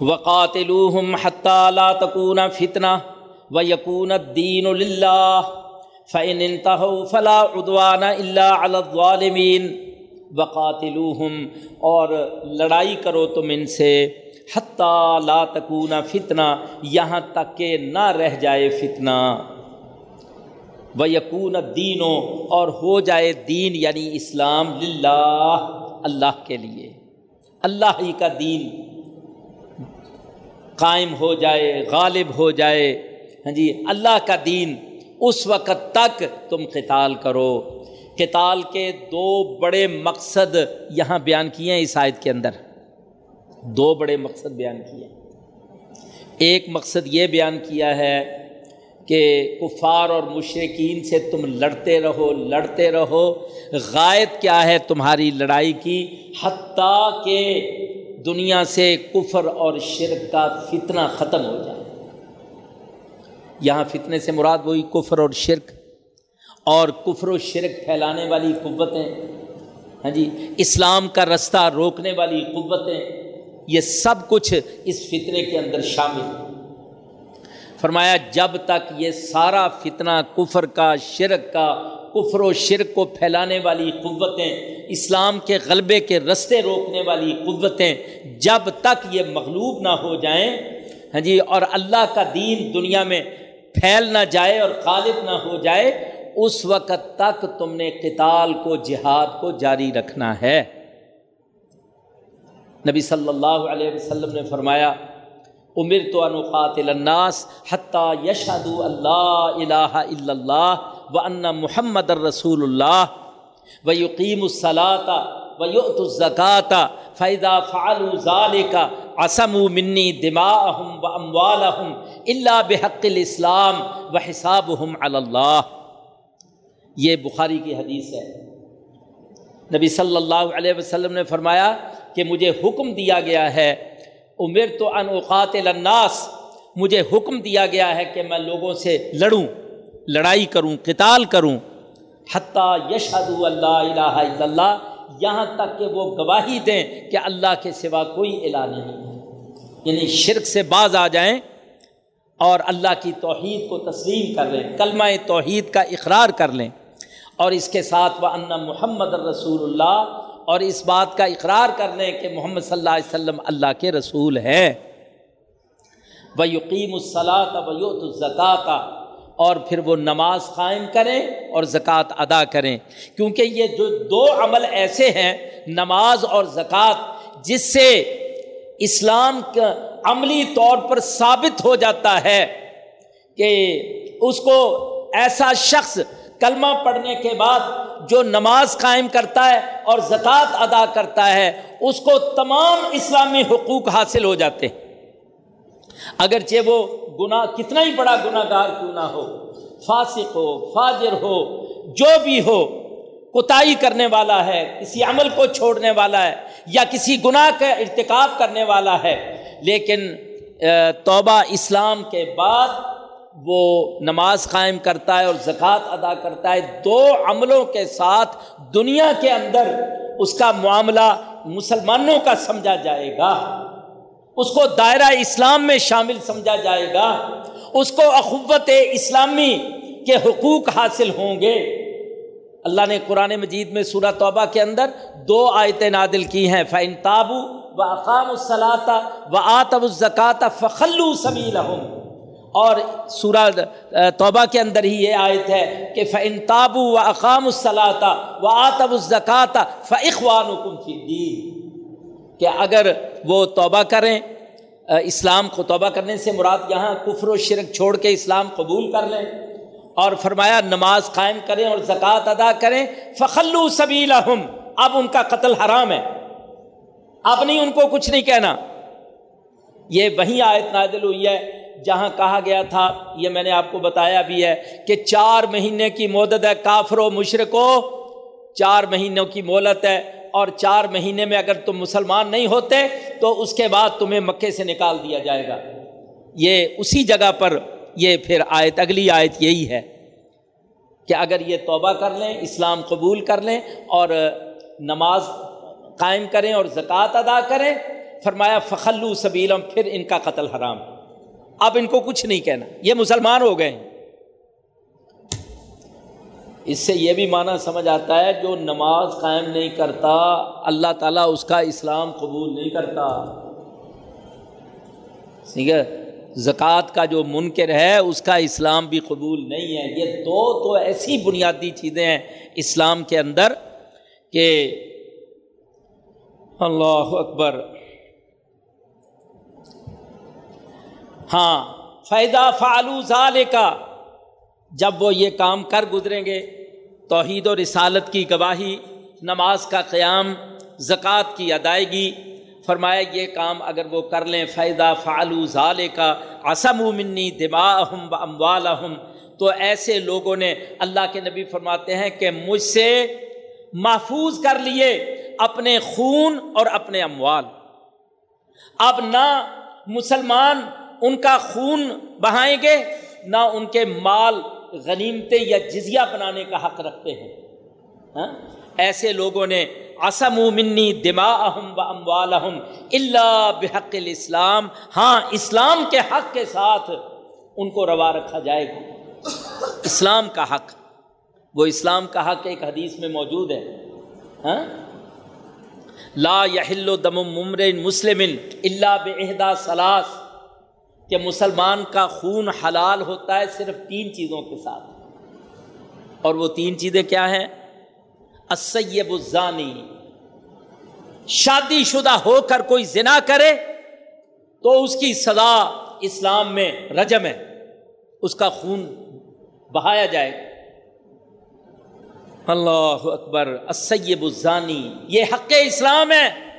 وقات لا تکون فتنہ و یقون دین اللہ فعن فلا ادوان اللہ الظالمین وقات اور لڑائی کرو تم ان سے۔ حتیٰ لا تکون فتنہ، یہاں تک کہ نہ رہ جائے فتنہ۔ و یقون دینوں اور ہو جائے دین یعنی اسلام للہ، اللہ کے لیے۔ اللہ ہی کا دین۔ قائم ہو جائے، غالب ہو جائے۔ ہاں جی اللہ کا دین۔ اس وقت تک تم قتال کرو۔ قتال کے دو بڑے مقصد یہاں بیان کیے ہیں اس آیت کے اندر۔ دو بڑے مقصد بیان کیے ایک مقصد یہ بیان کیا ہے کہ کفار اور مشرقین سے تم لڑتے رہو لڑتے رہو۔ غائب کیا ہے تمہاری لڑائی کی؟ حتیٰ کہ دنیا سے کفر اور شرک کا فتنہ ختم ہو جائے۔ یہاں فتنے سے مراد وہی کفر اور شرک۔ اور کفر و شرک پھیلانے والی قوتیں ہاں جی اسلام کا رستہ روکنے والی قوتیں۔ یہ سب کچھ اس فتنے کے اندر شامل فرمایا، جب تک یہ سارا فتنہ کفر کا، شرک کا، کفر و شرک کو پھیلانے والی قوتیں، اسلام کے غلبے کے رستے روکنے والی قوتیں جب تک یہ مغلوب نہ ہو جائیں ہاں جی اور اللہ کا دین دنیا میں پھیل نہ جائے اور غالب نہ ہو جائے، اس وقت تک تم نے قتال کو، جہاد کو جاری رکھنا ہے۔ نبی صلی اللہ علیہ وسلم نے فرمایا عمر تو انوقات الناس حتیٰ یشد اللہ الہ الا اللہ و ان محمد الرسول اللہ و یقیم الصلاۃ و یوت الزکات فیضا فعل ذالک اسم و منی دماءہم و اموالہم اللہ بحق الاسلام و حساب ہم اللہ. یہ بخاری کی حدیث ہے۔ نبی صلی اللہ علیہ وسلم نے فرمایا کہ مجھے حکم دیا گیا ہے عمر تو ان اوقات الناس، مجھے حکم دیا گیا ہے کہ میں لوگوں سے لڑوں، لڑائی کروں، قتال کروں۔ حتیٰ یشد اللہ الہ الا اللہ، یہاں تک کہ وہ گواہی دیں کہ اللہ کے سوا کوئی الہ نہیں ہے۔ یعنی شرک سے باز آ جائیں اور اللہ کی توحید کو تسلیم کر لیں، کلمہ توحید کا اقرار کر لیں۔ اور اس کے ساتھ وہ ان محمد الرسول اللہ اور اس بات کا اقرار کر لیں کہ محمد صلی اللہ علیہ وسلم اللہ کے رسول ہیں۔ وہ یقین الصلاۃ و یوت الزکات اور پھر وہ نماز قائم کریں اور زکوٰۃ ادا کریں۔ کیونکہ یہ جو دو عمل ایسے ہیں، نماز اور زکوٰۃ، جس سے اسلام کا عملی طور پر ثابت ہو جاتا ہے کہ اس کو ایسا شخص کلمہ پڑھنے کے بعد جو نماز قائم کرتا ہے اور زکوٰۃ ادا کرتا ہے، اس کو تمام اسلامی حقوق حاصل ہو جاتے ہیں۔ اگرچہ وہ گناہ، کتنا ہی بڑا گناہ گار کیوں نہ ہو، فاسق ہو، فاجر ہو، جو بھی ہو، کوتاہی کرنے والا ہے، کسی عمل کو چھوڑنے والا ہے یا کسی گناہ کا ارتکاب کرنے والا ہے، لیکن توبہ اسلام کے بعد وہ نماز قائم کرتا ہے اور زکوٰۃ ادا کرتا ہے، دو عملوں کے ساتھ دنیا کے اندر اس کا معاملہ مسلمانوں کا سمجھا جائے گا۔ اس کو دائرہ اسلام میں شامل سمجھا جائے گا۔ اس کو اخوت اسلامی کے حقوق حاصل ہوں گے۔ اللہ نے قرآن مجید میں سورہ توبہ کے اندر دو آیتیں نادل کی ہیں فعن تابو و اقام الصلاطہ و آتب الزکات فخلو سبیل اور سورہ توبہ کے اندر ہی یہ آیت ہے کہ فعن تابو و اقام الصلاطہ و آتب الزکات فعقوان دین کہ اگر وہ توبہ کریں اسلام کو توبہ کرنے سے مراد یہاں کفر و شرک چھوڑ کے اسلام قبول کر لیں اور فرمایا نماز قائم کریں اور زکوٰۃ ادا کریں فخلو سبیلا اب ان کا قتل حرام ہے۔ اب نہیں ان کو کچھ نہیں کہنا۔ یہ وہی آیت نازل ہوئی ہے جہاں کہا گیا تھا، یہ میں نے آپ کو بتایا بھی ہے کہ چار مہینے کی مدت ہے کافر و مشرق چار مہینوں کی مولت ہے اور چار مہینے میں اگر تم مسلمان نہیں ہوتے تو اس کے بعد تمہیں مکے سے نکال دیا جائے گا۔ یہ اسی جگہ پر یہ پھر آیت، اگلی آیت یہی ہے کہ اگر یہ توبہ کر لیں، اسلام قبول کر لیں اور نماز قائم کریں اور زکوٰۃ ادا کریں، فرمایا فخلو سبیلم پھر ان کا قتل حرام۔ اب ان کو کچھ نہیں کہنا۔ یہ مسلمان ہو گئے ہیں۔ اس سے یہ بھی معنی سمجھ آتا ہے جو نماز قائم نہیں کرتا، اللہ تعالیٰ اس کا اسلام قبول نہیں کرتا۔ ٹھیک ہے؟ زکوٰۃ کا جو منکر ہے، اس کا اسلام بھی قبول نہیں ہے۔ یہ دو تو ایسی بنیادی چیزیں ہیں اسلام کے اندر کہ اللہ اکبر۔ ہاں فائدہ فعلو ظال کا جب وہ یہ کام کر گزریں گے، توحید و رسالت کی گواہی، نماز کا قیام، زکوٰۃ کی ادائیگی، فرمایا یہ کام اگر وہ کر لیں فائدہ فعلو ظال کا اسم و منی دماغم و اموال تو ایسے لوگوں نے اللہ کے نبی فرماتے ہیں کہ مجھ سے محفوظ کر لیے اپنے خون اور اپنے اموال۔ اب نہ مسلمان ان کا خون بہائیں گے، نہ ان کے مال غنیمتیں یا جزیہ بنانے کا حق رکھتے ہیں۔ ہاں؟ ایسے لوگوں نے اسم منی دما اہم و اموال اہم اللہ بحق الاسلام۔ ہاں اسلام کے حق کے ساتھ ان کو روا رکھا جائے گا۔ اسلام کا حق، وہ اسلام کا حق ایک حدیث میں موجود ہے۔ ہاں؟ لا یحل دم ممر مسلم اللہ بحدا سلاس کہ مسلمان کا خون حلال ہوتا ہے صرف تین چیزوں کے ساتھ۔ اور وہ تین چیزیں کیا ہیں؟ اسیب الزانی۔ شادی شدہ ہو کر کوئی زنا کرے تو اس کی سزا اسلام میں رجم ہے۔ اس کا خون بہایا جائے۔ گا اللہ اکبر اسیب الزانی۔ یہ حق اسلام ہے۔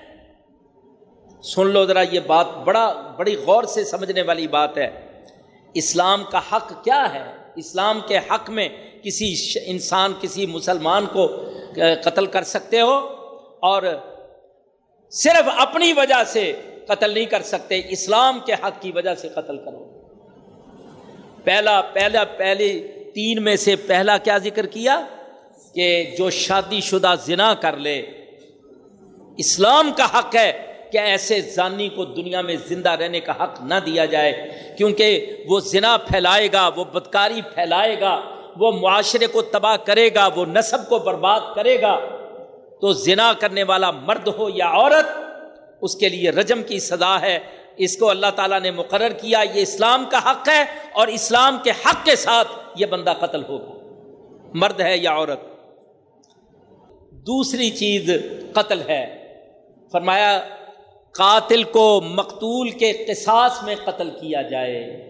سن لو ذرا، یہ بات بڑا، بڑی غور سے سمجھنے والی بات ہے۔ اسلام کا حق کیا ہے؟ اسلام کے حق میں کسی انسان، کسی مسلمان کو قتل کر سکتے ہو اور صرف اپنی وجہ سے قتل نہیں کر سکتے، اسلام کے حق کی وجہ سے قتل کرو۔ پہلا پہلا، پہلی تین میں سے پہلا کیا ذکر کیا؟ کہ جو شادی شدہ زنا کر لے۔ اسلام کا حق ہے کہ ایسے ضانی کو دنیا میں زندہ رہنے کا حق نہ دیا جائے؟ کیونکہ وہ زنا پھیلائے گا، وہ بدکاری پھیلائے گا، وہ معاشرے کو تباہ کرے گا، وہ نصب کو برباد کرے گا۔ تو زنا کرنے والا مرد ہو یا عورت، اس کے لیے رجم کی سزا ہے۔ اس کو اللہ تعالیٰ نے مقرر کیا، یہ اسلام کا حق ہے اور اسلام کے حق کے ساتھ یہ بندہ قتل ہوگا۔ مرد ہے یا عورت؟ دوسری چیز قتل ہے۔ فرمایا قاتل کو مقتول کے قصاص میں قتل کیا جائے۔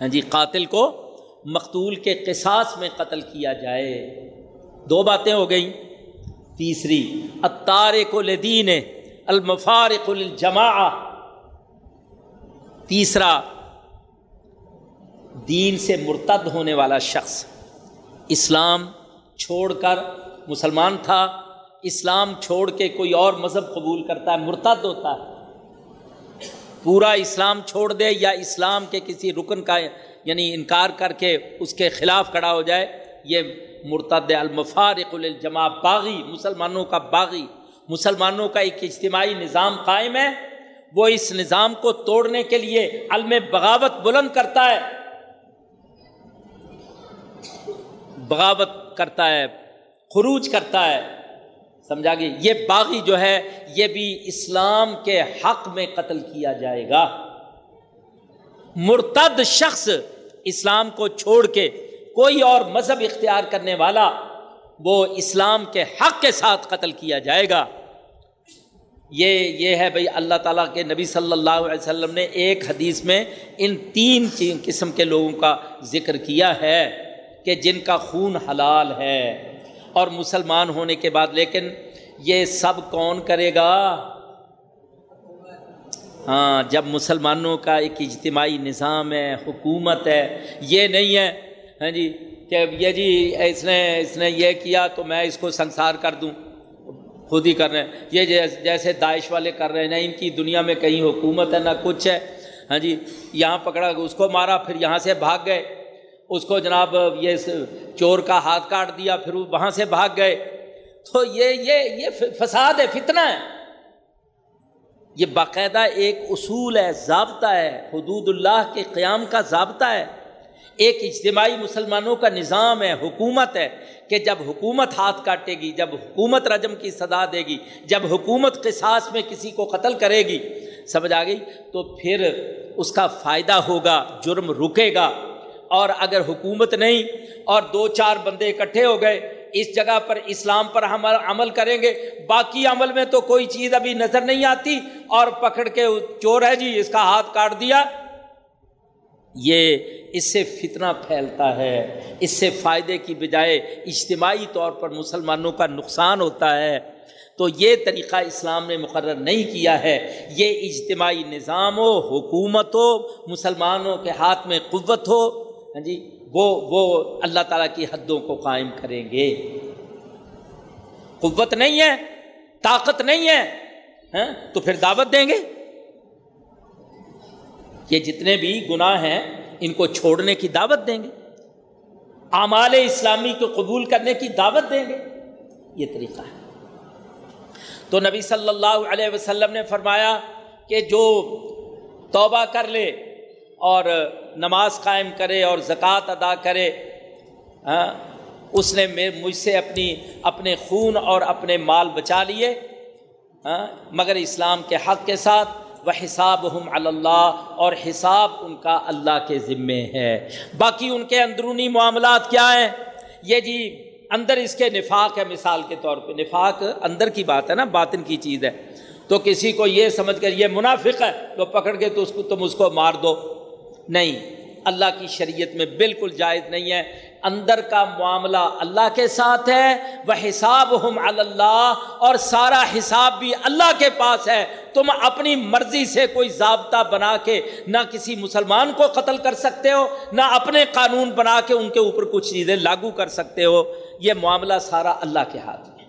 ہاں جی قاتل کو مقتول کے قصاص میں قتل کیا جائے۔ دو باتیں ہو گئیں۔ تیسری اتار کو لدین، المفارق الجما تیسرا، دین سے مرتد ہونے والا شخص۔ اسلام چھوڑ کر مسلمان تھا۔ اسلام چھوڑ کے کوئی اور مذہب قبول کرتا ہے، مرتد ہوتا ہے۔ پورا اسلام چھوڑ دے یا اسلام کے کسی رکن کا یعنی انکار کر کے اس کے خلاف کھڑا ہو جائے، یہ مرتد المفارق الجماع باغی، مسلمانوں کا باغی۔ مسلمانوں کا ایک اجتماعی نظام قائم ہے۔ وہ اس نظام کو توڑنے کے لیے علم بغاوت بلند کرتا ہے۔ بغاوت کرتا ہے، خروج کرتا ہے۔ سمجھا گئی؟ یہ باغی جو ہے، یہ بھی اسلام کے حق میں قتل کیا جائے گا۔ مرتد شخص اسلام کو چھوڑ کے کوئی اور مذہب اختیار کرنے والا، وہ اسلام کے حق کے ساتھ قتل کیا جائے گا۔ یہ یہ ہے بھائی اللہ تعالیٰ کے نبی صلی اللہ علیہ وسلم نے ایک حدیث میں ان تین قسم کے لوگوں کا ذکر کیا ہے کہ جن کا خون حلال ہے۔ اور مسلمان ہونے کے بعد، لیکن یہ سب کون کرے گا؟ ہاں جب مسلمانوں کا ایک اجتماعی نظام ہے، حکومت ہے، یہ نہیں ہے ہاں جی کہ یہ جی اس نے اس نے یہ کیا تو میں اس کو سنسار کر دوں، خود ہی کر رہے ہیں۔ یہ جیسے داعش والے کر رہے ہیں، نہ ان کی دنیا میں کہیں حکومت ہے، نہ کچھ ہے ہاں جی یہاں پکڑا، اس کو مارا، پھر یہاں سے بھاگ گئے۔ اس کو جناب یہ چور کا ہاتھ کاٹ دیا، پھر وہاں سے بھاگ گئے۔ تو یہ یہ یہ فساد ہے، فتنہ ہے۔ یہ باقاعدہ ایک اصول ہے، ضابطہ ہے۔ حدود اللہ کے قیام کا ضابطہ ہے۔ ایک اجتماعی مسلمانوں کا نظام ہے، حکومت ہے کہ جب حکومت ہاتھ کاٹے گی، جب حکومت رجم کی صدا دے گی، جب حکومت کے ساس میں کسی کو قتل کرے گی، سمجھ آ گئی؟ تو پھر اس کا فائدہ ہوگا، جرم رکے گا۔ اور اگر حکومت نہیں اور دو چار بندے اکٹھے ہو گئے، اس جگہ پر اسلام پر ہم عمل کریں گے، باقی عمل میں تو کوئی چیز ابھی نظر نہیں آتی اور پکڑ کے چور ہے جی اس کا ہاتھ کاٹ دیا۔ یہ اس سے فتنہ پھیلتا ہے۔ اس سے فائدے کی بجائے اجتماعی طور پر مسلمانوں کا نقصان ہوتا ہے۔ تو یہ طریقہ اسلام نے مقرر نہیں کیا ہے۔ یہ اجتماعی نظام ہو حکومت ہو مسلمانوں کے ہاتھ میں قوت ہو۔ ہاں جی وہ وہ اللہ تعالیٰ کی حدوں کو قائم کریں گے۔ قوت نہیں ہے، طاقت نہیں ہے ہاں تو پھر دعوت دیں گے۔ یہ جتنے بھی گناہ ہیں، ان کو چھوڑنے کی دعوت دیں گے۔ اعمال اسلامی کو قبول کرنے کی دعوت دیں گے۔ یہ طریقہ ہے۔ تو نبی صلی اللہ علیہ وسلم نے فرمایا کہ جو توبہ کر لے اور نماز قائم کرے اور زکوٰۃ ادا کرے ہاں اس نے مجھ سے اپنی، اپنے خون اور اپنے مال بچا لیے ہاں مگر اسلام کے حق کے ساتھ وہ حساب ہم اللہ اور حساب ان کا اللہ کے ذمے ہے۔ باقی ان کے اندرونی معاملات کیا ہیں؟ یہ جی اندر اس کے نفاق ہے، مثال کے طور پہ۔ نفاق اندر کی بات ہے نا، باطن کی چیز ہے۔ تو کسی کو یہ سمجھ کر، یہ منافق ہے، تو پکڑ کے تو اس کو، تم اس کو مار دو۔ نہیں۔ اللہ کی شریعت میں بالکل جائز نہیں ہے۔ اندر کا معاملہ اللہ کے ساتھ ہے۔ وہ حساب ہم اللہ اور سارا حساب بھی اللہ کے پاس ہے۔ تم اپنی مرضی سے کوئی ضابطہ بنا کے نہ کسی مسلمان کو قتل کر سکتے ہو، نہ اپنے قانون بنا کے ان کے اوپر کچھ چیزیں لاگو کر سکتے ہو۔ یہ معاملہ سارا اللہ کے ہاتھ میں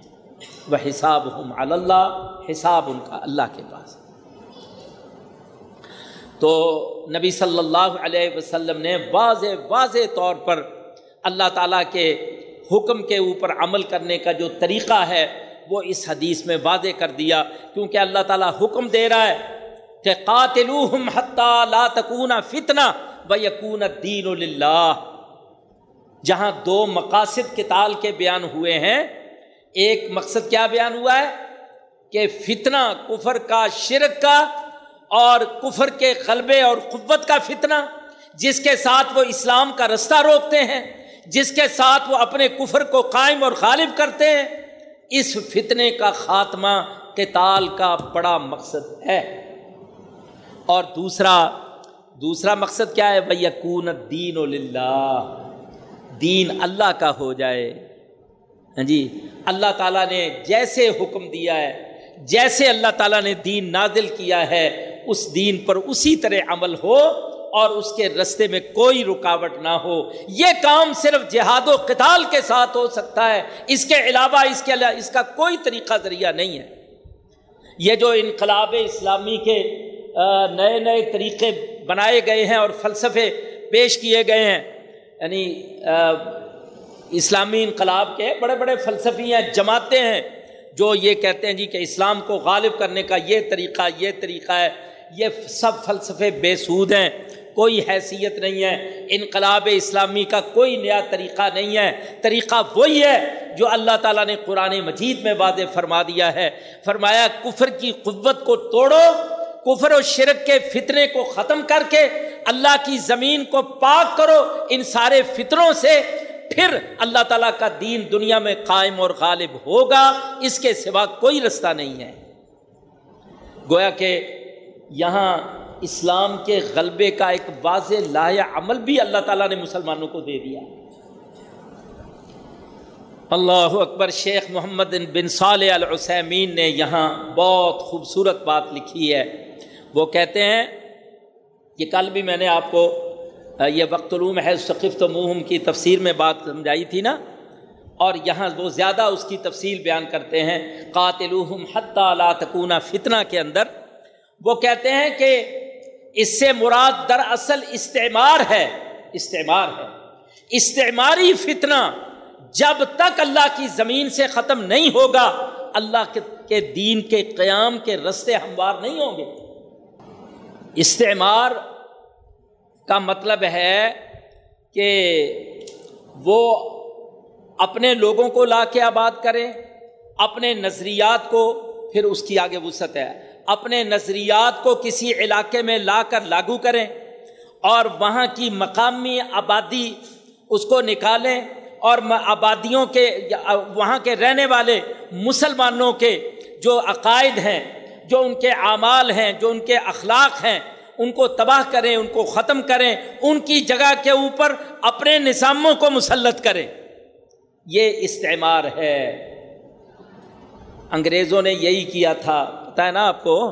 وہ حساب ہم اللہ حساب ان کا اللہ کے پاس ہے۔ تو نبی صلی اللہ علیہ وسلم نے واضح واضح طور پر اللہ تعالیٰ کے حکم کے اوپر عمل کرنے کا جو طریقہ ہے وہ اس حدیث میں واضح کر دیا، کیونکہ اللہ تعالیٰ حکم دے رہا ہے کہ قاتل لا تکون فتنا و یقون دین اللہ جہاں دو مقاصد کتال کے بیان ہوئے ہیں، ایک مقصد کیا بیان ہوا ہے؟ کہ فتنہ، کفر کا، شرک کا اور کفر کے قلبے اور قوت کا فتنہ، جس کے ساتھ وہ اسلام کا رستہ روکتے ہیں، جس کے ساتھ وہ اپنے کفر کو قائم اور غالب کرتے ہیں، اس فتنے کا خاتمہ قتال کا بڑا مقصد ہے۔ اور دوسرا دوسرا مقصد کیا ہے؟ بھیا کون دین دین اللہ کا ہو جائے۔ ہاں جی اللہ تعالیٰ نے جیسے حکم دیا ہے، جیسے اللہ تعالیٰ نے دین نازل کیا ہے اس دین پر اسی طرح عمل ہو اور اس کے رستے میں کوئی رکاوٹ نہ ہو۔ یہ کام صرف جہاد و قتال کے ساتھ ہو سکتا ہے۔ اس کے علاوہ اس کے علاوہ اس کا کوئی طریقہ ذریعہ نہیں ہے۔ یہ جو انقلاب اسلامی کے نئے نئے طریقے بنائے گئے ہیں اور فلسفے پیش کیے گئے ہیں۔ یعنی اسلامی انقلاب کے بڑے بڑے فلسفی ہیں، جماعتیں ہیں جو یہ کہتے ہیں جی کہ اسلام کو غالب کرنے کا یہ طریقہ یہ طریقہ ہے۔ یہ سب فلسفے بے سود ہیں، کوئی حیثیت نہیں ہے، انقلاب اسلامی کا کوئی نیا طریقہ نہیں ہے۔ طریقہ وہی ہے جو اللہ تعالیٰ نے قرآن مجید میں واضح فرما دیا ہے۔ فرمایا، کفر کی قوت کو توڑو، کفر و شرک کے فتنے کو ختم کر کے اللہ کی زمین کو پاک کرو۔ ان سارے فطروں سے پھر اللہ تعالیٰ کا دین دنیا میں قائم اور غالب ہوگا۔ اس کے سوا کوئی رستہ نہیں ہے۔ گویا کہ یہاں اسلام کے غلبے کا ایک واضح لاہ عمل بھی اللہ تعالیٰ نے مسلمانوں کو دے دیا۔ اللہ اکبر شیخ محمد بن صالح العثیمین نے یہاں بہت خوبصورت بات لکھی ہے۔ وہ کہتے ہیں کہ کل بھی میں نے آپ کو، یہ وقت علوم ہے ثقفت و مہم کی تفسیر میں بات سمجھائی تھی نا۔ اور یہاں وہ زیادہ اس کی تفصیل بیان کرتے ہیں قاتل حتیٰ لا تکونہ فتنہ کے اندر۔ وہ کہتے ہیں کہ اس سے مراد در اصل استعمار ہے استعمار ہے۔ استعماری فتنہ جب تک اللہ کی زمین سے ختم نہیں ہوگا، اللہ کے دین کے قیام کے رستے ہموار نہیں ہوں گے۔ استعمار کا مطلب ہے کہ وہ اپنے لوگوں کو لا کے آباد کریں اپنے نظریات کو، پھر اس کی آگے وسعت ہے۔ اپنے نظریات کو کسی علاقے میں لا کر لاگو کریں اور وہاں کی مقامی آبادی اس کو نکالیں اور آبادیوں کے وہاں کے رہنے والے مسلمانوں کے جو عقائد ہیں، جو ان کے اعمال ہیں، جو ان کے اخلاق ہیں، ان کو تباہ کریں، ان کو ختم کریں، ان کی جگہ کے اوپر اپنے نظاموں کو مسلط کریں۔ یہ استعمار ہے۔ انگریزوں نے یہی کیا تھا۔ پتا ہے نا آپ کو؟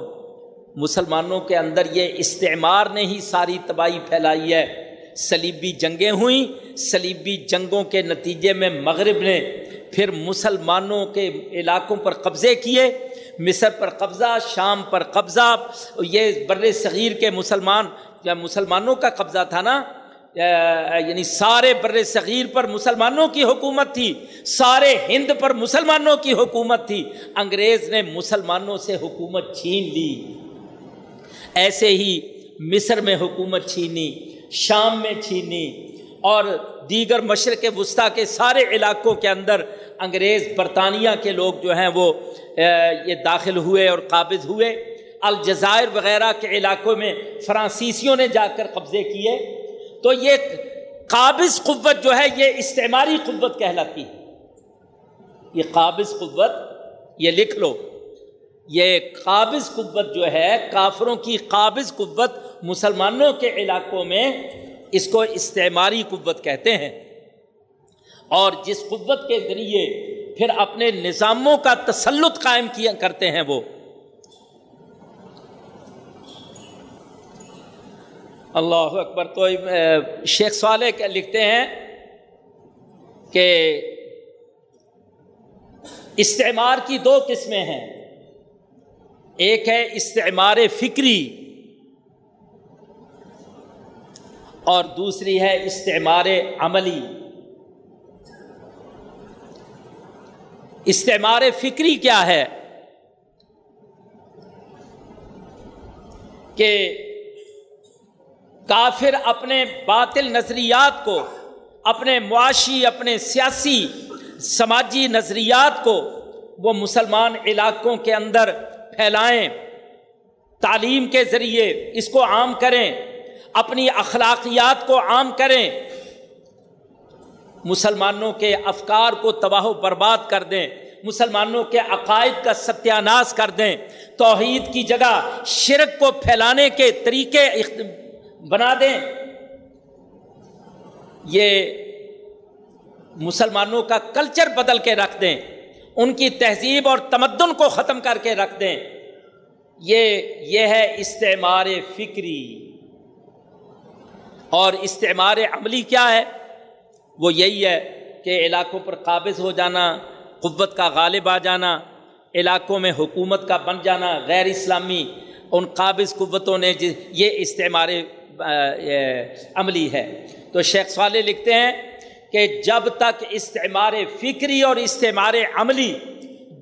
مسلمانوں کے اندر یہ استعمار نے ہی ساری تباہی پھیلائی ہے۔ سلیبی جنگیں ہوئیں سلیبی جنگوں کے نتیجے میں مغرب نے پھر مسلمانوں کے علاقوں پر قبضے کیے۔ مصر پر قبضہ، شام پر قبضہ۔ یہ بر صغیر کے مسلمان یا مسلمانوں کا قبضہ تھا نا؟ یعنی سارے بر صغیر پر مسلمانوں کی حکومت تھی، سارے ہند پر مسلمانوں کی حکومت تھی، انگریز نے مسلمانوں سے حکومت چھین لی۔ ایسے ہی مصر میں حکومت چھینی، شام میں چھینی، اور دیگر مشرق وسطیٰ کے سارے علاقوں کے اندر انگریز برطانیہ کے لوگ جو ہیں وہ یہ داخل ہوئے اور قابض ہوئے۔ الجزائر وغیرہ کے علاقوں میں فرانسیسیوں نے جا کر قبضے کیے۔ تو یہ قابض قوت جو ہے، یہ استعماری قوت کہلاتی ہے۔ یہ قابض قوت، یہ لکھ لو۔ یہ قابض قوت جو ہے، کافروں کی قابض قوت مسلمانوں کے علاقوں میں اس کو استعماری قوت کہتے ہیں۔ اور جس قوت کے ذریعے پھر اپنے نظاموں کا تسلط قائم کیا کرتے ہیں وہ۔ اللہ اکبر، تو شیخ صالح لکھتے ہیں کہ استعمار کی دو قسمیں ہیں۔ ایک ہے استعمار فکری اور دوسری ہے استعمار عملی۔ استعمار فکری کیا ہے؟ کہ کافر اپنے باطل نظریات کو، اپنے معاشی، اپنے سیاسی، سماجی نظریات کو وہ مسلمان علاقوں کے اندر پھیلائیں، تعلیم کے ذریعے اس کو عام کریں، اپنی اخلاقیات کو عام کریں۔ مسلمانوں کے افکار کو تباہ و برباد کر دیں، مسلمانوں کے عقائد کا ستیہ ناش کر دیں۔ توحید کی جگہ شرک کو پھیلانے کے طریقے بنا دیں۔ یہ مسلمانوں کا کلچر بدل کے رکھ دیں۔ ان کی تہذیب اور تمدن کو ختم کر کے رکھ دیں۔ یہ یہ ہے استعمار فکری۔ اور استعمار عملی کیا ہے؟ وہ یہی ہے کہ علاقوں پر قابض ہو جانا، قوت کا غالب آ جانا، علاقوں میں حکومت کا بن جانا، غیر اسلامی، ان قابض قوتوں نے یہ استعمار عملی ہے۔ تو شیخ صالح لکھتے ہیں کہ جب تک استعمار فکری اور استعمار عملی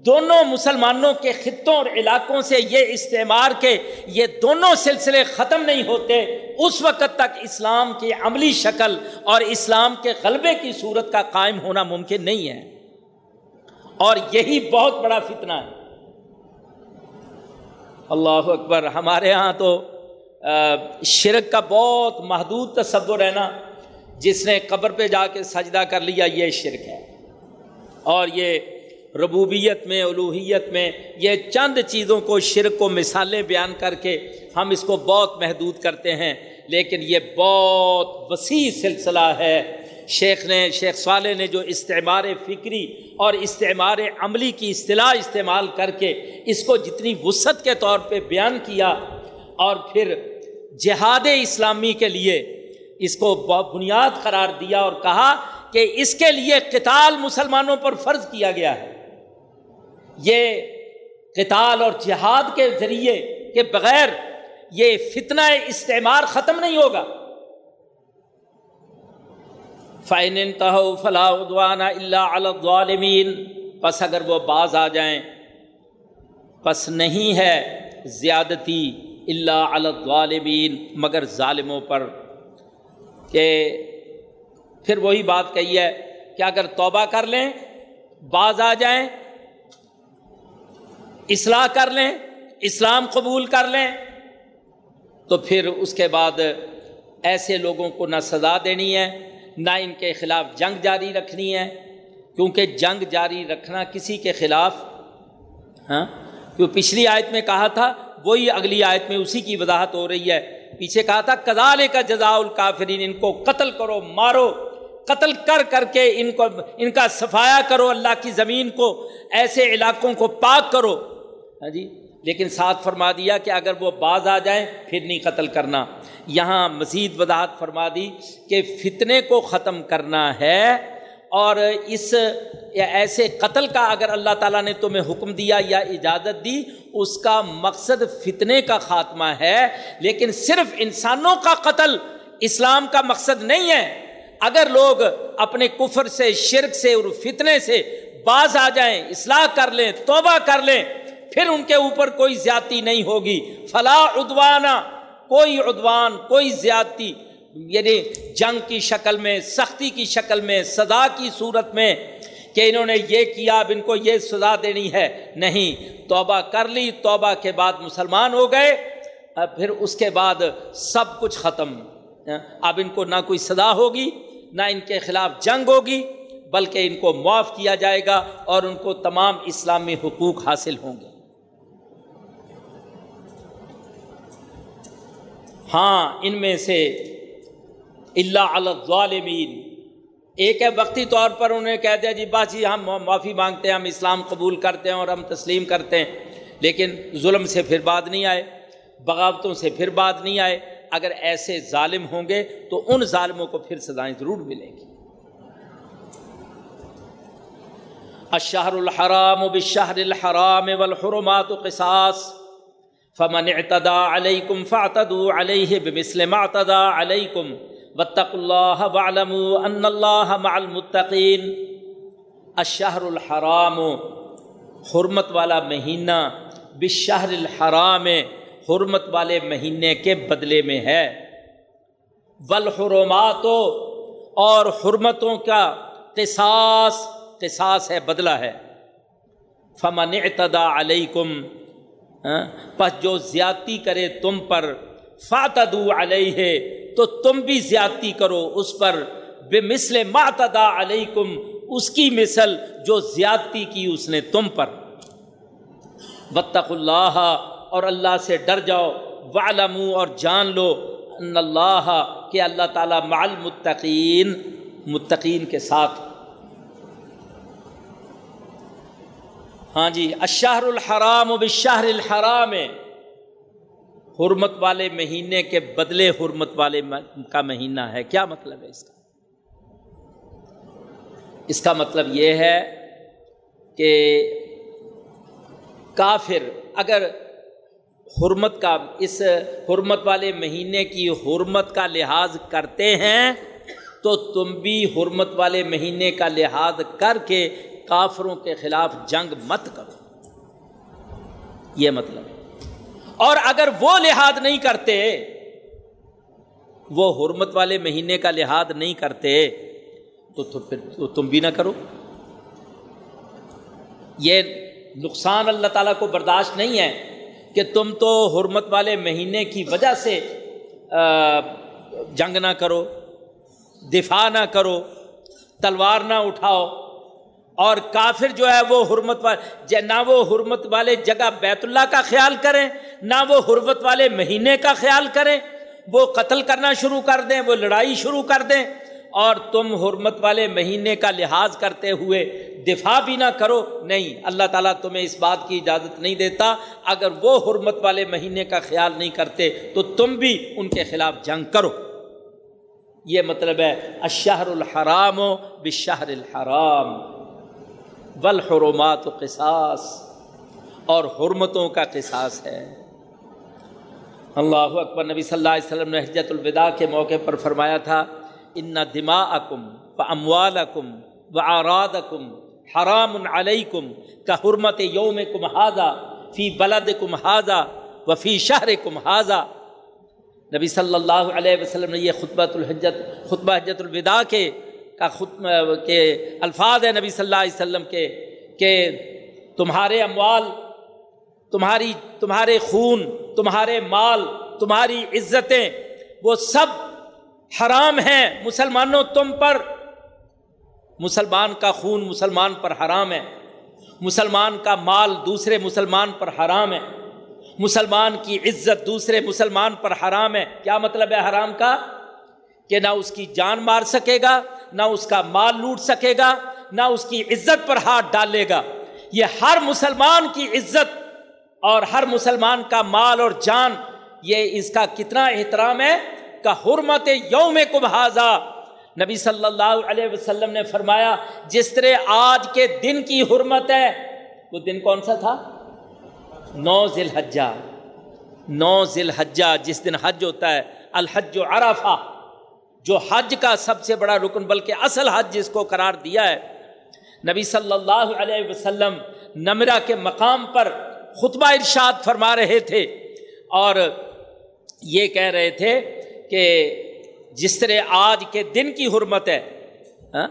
دونوں مسلمانوں کے خطوں اور علاقوں سے یہ استعمار کے یہ دونوں سلسلے ختم نہیں ہوتے، اس وقت تک اسلام کی عملی شکل اور اسلام کے غلبے کی صورت کا قائم ہونا ممکن نہیں ہے۔ اور یہی بہت بڑا فتنہ ہے۔ اللہ اکبر، ہمارے ہاں تو شرک کا بہت محدود تصور ہے نا، جس نے قبر پہ جا کے سجدہ کر لیا، یہ شرک ہے۔ اور یہ ربوبیت میں، الوحیت میں، یہ چند چیزوں کو شرک کو مثالیں بیان کر کے ہم اس کو بہت محدود کرتے ہیں۔ لیکن یہ بہت وسیع سلسلہ ہے۔ شیخ نے، شیخ صالح نے جو استعمار فکری اور استعمار عملی کی اصطلاح استعمال کر کے اس کو جتنی وسعت کے طور پہ بیان کیا اور پھر جہاد اسلامی کے لیے اس کو بنیاد قرار دیا اور کہا کہ اس کے لیے قتال مسلمانوں پر فرض کیا گیا ہے۔ یہ قتال اور جہاد کے ذریعے کے بغیر یہ فتنہ استعمار ختم نہیں ہوگا۔ فائن فلاح اللہ الظالمین پس اگر وہ باز آ جائیں، پس نہیں ہے زیادتی اللہ الظالمین مگر ظالموں پر۔ کہ پھر وہی بات کہی ہے کہ اگر توبہ کر لیں، باز آ جائیں، اصلاح کر لیں، اسلام قبول کر لیں، تو پھر اس کے بعد ایسے لوگوں کو نہ سزا دینی ہے، نہ ان کے خلاف جنگ جاری رکھنی ہے۔ کیونکہ جنگ جاری رکھنا کسی کے خلاف ہاں کیوں پچھلی آیت میں کہا تھا وہی اگلی آیت میں اسی کی وضاحت ہو رہی ہے۔ پیچھے کہا تھا کزال کا جزا الکافرین، ان کو قتل کرو، مارو، قتل کر کر کے ان کو، ان کا صفایا کرو، اللہ کی زمین کو، ایسے علاقوں کو پاک کرو۔ ہاں جی لیکن ساتھ فرما دیا کہ اگر وہ باز آ جائیں، پھر نہیں قتل کرنا۔ یہاں مزید وضاحت فرما دی کہ فتنے کو ختم کرنا ہے۔ اور اس ایسے قتل کا اگر اللہ تعالیٰ نے تمہیں حکم دیا یا اجازت دی، اس کا مقصد فتنے کا خاتمہ ہے۔ لیکن صرف انسانوں کا قتل اسلام کا مقصد نہیں ہے۔ اگر لوگ اپنے کفر سے، شرک سے اور فتنے سے باز آ جائیں، اصلاح کر لیں، توبہ کر لیں، پھر ان کے اوپر کوئی زیادتی نہیں ہوگی۔ فلاح ادوانا کوئی ادوان کوئی زیادتی یعنی جنگ کی شکل میں، سختی کی شکل میں، سزا کی صورت میں کہ انہوں نے یہ کیا، اب ان کو یہ سزا دینی ہے۔ نہیں، توبہ کر لی، توبہ کے بعد مسلمان ہو گئے۔ پھر اس کے بعد سب کچھ ختم۔ اب ان کو نہ کوئی سزا ہوگی، نہ ان کے خلاف جنگ ہوگی، بلکہ ان کو معاف کیا جائے گا اور ان کو تمام اسلامی حقوق حاصل ہوں گے۔ ہاں ان میں سے اللہ الظالمین ایک ہے وقتی طور پر انہیں کہہ دیا جی بس جی ہم معافی مانگتے ہیں، ہم اسلام قبول کرتے ہیں اور ہم تسلیم کرتے ہیں۔ لیکن ظلم سے پھر بات نہیں آئے، بغاوتوں سے پھر بات نہیں آئے۔ اگر ایسے ظالم ہوں گے تو ان ظالموں کو پھر سزائیں ضرور ملیں گی۔ الشہر الحرام بالشہر الحرام والحرمات قصاص۔ فمن اعتدى عليكم فاعتدوا عليه بمثل ما اعتدى عليكم۔ واتقوا الله واعلموا ان الله مع المتقين. الحرام، حرمت والا مہینہ بالشهر الحرام، حرمت والے مہینے کے بدلے میں ہے۔ والحرمات اور حرمتوں کا قصاص قصاص ہے، بدلہ ہے۔ فمن اعتدى عليكم ہاں، پس جو زیادتی کرے تم پر فاتدو علیہ تو تم بھی زیادتی کرو اس پر۔ بے مثل ماتدا علیکم، اس کی مثل جو زیادتی کی اس نے تم پر۔ بطخ اللہ اور اللہ سے ڈر جاؤ۔ والم اور جان لو ان اللہ، کہ اللہ تعالیٰ مال متقین متقین کے ساتھ۔ ہاں جی اشہر الحرام و بشہر الحرام۔ حرمت والے مہینے کے بدلے حرمت والے کا مہینہ ہے۔ کیا مطلب ہے اس کا؟ اس کا مطلب یہ ہے کہ کافر اگر حرمت کا اس حرمت والے مہینے کی حرمت کا لحاظ کرتے ہیں، تو تم بھی حرمت والے مہینے کا لحاظ کر کے کافروں کے خلاف جنگ مت کرو۔ یہ مطلب اور اگر وہ لحاظ نہیں کرتے، وہ حرمت والے مہینے کا لحاظ نہیں کرتے، تو پھر تم بھی نہ کرو۔ یہ نقصان اللہ تعالیٰ کو برداشت نہیں ہے کہ تم تو حرمت والے مہینے کی وجہ سے جنگ نہ کرو، دفاع نہ کرو، تلوار نہ اٹھاؤ، اور کافر جو ہے وہ حرمت والے، نہ وہ حرمت والے جگہ بیت اللہ کا خیال کریں نہ وہ حرمت والے مہینے کا خیال کریں، وہ قتل کرنا شروع کر دیں، وہ لڑائی شروع کر دیں۔ اور تم حرمت والے مہینے کا لحاظ کرتے ہوئے دفاع بھی نہ کرو۔ نہیں، اللہ تعالیٰ تمہیں اس بات کی اجازت نہیں دیتا۔ اگر وہ حرمت والے مہینے کا خیال نہیں کرتے، تو تم بھی ان کے خلاف جنگ کرو۔ یہ مطلب ہے اشہر الحرام و بشہر الحرام والحرمات و قصاص۔ اور حرمتوں کا قصاص ہے۔ اللہ اکبر نبی صلی اللہ علیہ وسلم نے حجت الوداع کے موقع پر فرمایا تھا، ان دما اکم و اموال اکم و آراد اکم حرام علیکم کا حرمت یوم کم حاضہ فی بلد کم حاضہ و فی شہر کم حاضہ نبی صلی اللہ علیہ وسلم نے یہ خطبۃ الحجت، خطبہ حجت الوداع کے، کا خط کے الفاظ ہے نبی صلی اللہ علیہ وسلم کے، کہ تمہارے اموال تمہاری تمہارے خون، تمہارے مال، تمہاری عزتیں، وہ سب حرام ہیں۔ مسلمانوں، تم پر مسلمان کا خون مسلمان پر حرام ہے۔ مسلمان کا مال دوسرے مسلمان پر حرام ہے۔ مسلمان کی عزت دوسرے مسلمان پر حرام ہے۔ کیا مطلب ہے حرام کا؟ کہ نہ اس کی جان مار سکے گا، نہ اس کا مال لوٹ سکے گا، نہ اس کی عزت پر ہاتھ ڈالے گا۔ یہ ہر مسلمان کی عزت اور ہر مسلمان کا مال اور جان، یہ اس کا کتنا احترام ہے کا حرمت یوم کم حاضہ۔ نبی صلی اللہ علیہ وسلم نے فرمایا، جس طرح آج کے دن کی حرمت ہے، وہ دن کون سا تھا؟ نو ذی الحجہ نو ذی الحجہ جس دن حج ہوتا ہے، الحج و عرفہ۔ جو حج کا سب سے بڑا رکن، بلکہ اصل حج جس کو قرار دیا ہے۔ نبی صلی اللہ علیہ وسلم نمرہ کے مقام پر خطبہ ارشاد فرما رہے تھے اور یہ کہہ رہے تھے کہ جس طرح آج کے دن کی حرمت ہے ہاں،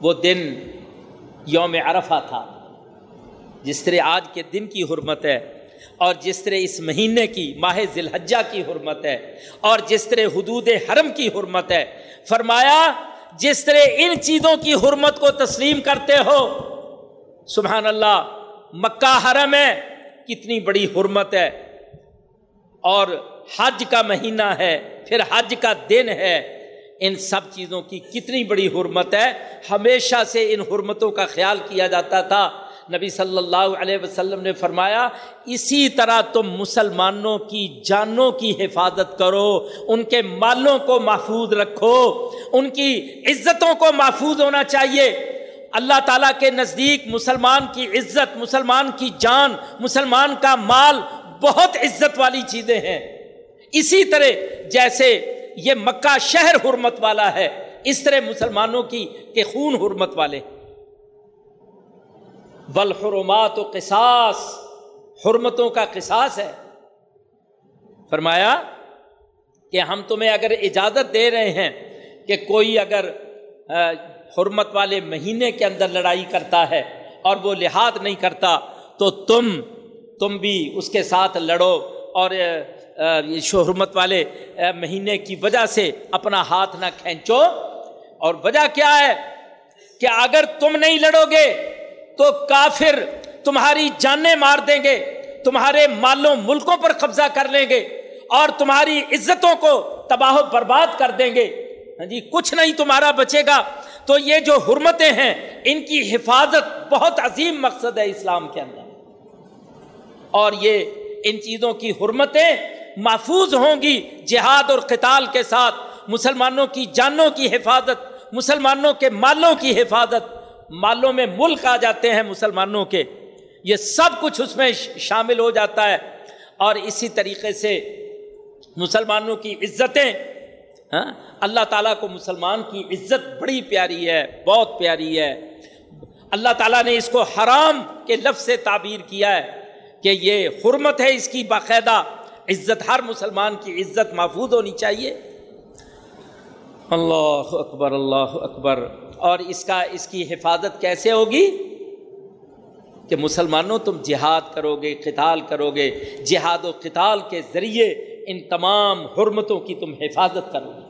وہ دن یوم عرفہ تھا۔ جس طرح آج کے دن کی حرمت ہے اور جس طرح اس مہینے کی ماہ ذی الحجہ کی حرمت ہے اور جس طرح حدود حرم کی حرمت ہے۔ فرمایا جس طرح ان چیزوں کی حرمت کو تسلیم کرتے ہو سبحان اللہ مکہ حرم ہے، کتنی بڑی حرمت ہے۔ اور حج کا مہینہ ہے، پھر حج کا دن ہے۔ ان سب چیزوں کی کتنی بڑی حرمت ہے۔ ہمیشہ سے ان حرمتوں کا خیال کیا جاتا تھا۔ نبی صلی اللہ علیہ وسلم نے فرمایا، اسی طرح تم مسلمانوں کی جانوں کی حفاظت کرو، ان کے مالوں کو محفوظ رکھو، ان کی عزتوں کو محفوظ ہونا چاہیے۔ اللہ تعالیٰ کے نزدیک مسلمان کی عزت، مسلمان کی جان، مسلمان کا مال بہت عزت والی چیزیں ہیں۔ اسی طرح جیسے یہ مکہ شہر حرمت والا ہے، اس طرح مسلمانوں کی کہ خون حرمت والے۔ ولحرمات و قصاص، حرمتوں کا قصاص ہے۔ فرمایا کہ ہم تمہیں اگر اجازت دے رہے ہیں کہ کوئی اگر حرمت والے مہینے کے اندر لڑائی کرتا ہے اور وہ لحاظ نہیں کرتا، تو تم تم بھی اس کے ساتھ لڑو اور حرمت والے مہینے کی وجہ سے اپنا ہاتھ نہ کھینچو۔ اور وجہ کیا ہے؟ کہ اگر تم نہیں لڑو گے تو کافر تمہاری جانیں مار دیں گے، تمہارے مالوں ملکوں پر قبضہ کر لیں گے اور تمہاری عزتوں کو تباہ و برباد کر دیں گے۔ ہاں جی کچھ نہیں تمہارا بچے گا۔ تو یہ جو حرمتیں ہیں، ان کی حفاظت بہت عظیم مقصد ہے اسلام کے اندر۔ اور یہ ان چیزوں کی حرمتیں محفوظ ہوں گی جہاد اور قتال کے ساتھ، مسلمانوں کی جانوں کی حفاظت، مسلمانوں کے مالوں کی حفاظت۔ مالوں میں ملک آ جاتے ہیں مسلمانوں کے۔ یہ سب کچھ اس میں شامل ہو جاتا ہے۔ اور اسی طریقے سے مسلمانوں کی عزتیں ہاں؟ اللہ تعالیٰ کو مسلمان کی عزت بڑی پیاری ہے، بہت پیاری ہے۔ اللہ تعالیٰ نے اس کو حرام کے لفظ سے تعبیر کیا ہے کہ یہ حرمت ہے اس کی باقاعدہ۔ عزت، ہر مسلمان کی عزت محفوظ ہونی چاہیے۔ اللہ اکبر اللہ اکبر۔ اور اس کا، اس کی حفاظت کیسے ہوگی؟ کہ مسلمانوں، تم جہاد کرو گے قتال کرو گے جہاد و قتال کے ذریعے ان تمام حرمتوں کی تم حفاظت کرو۔ گے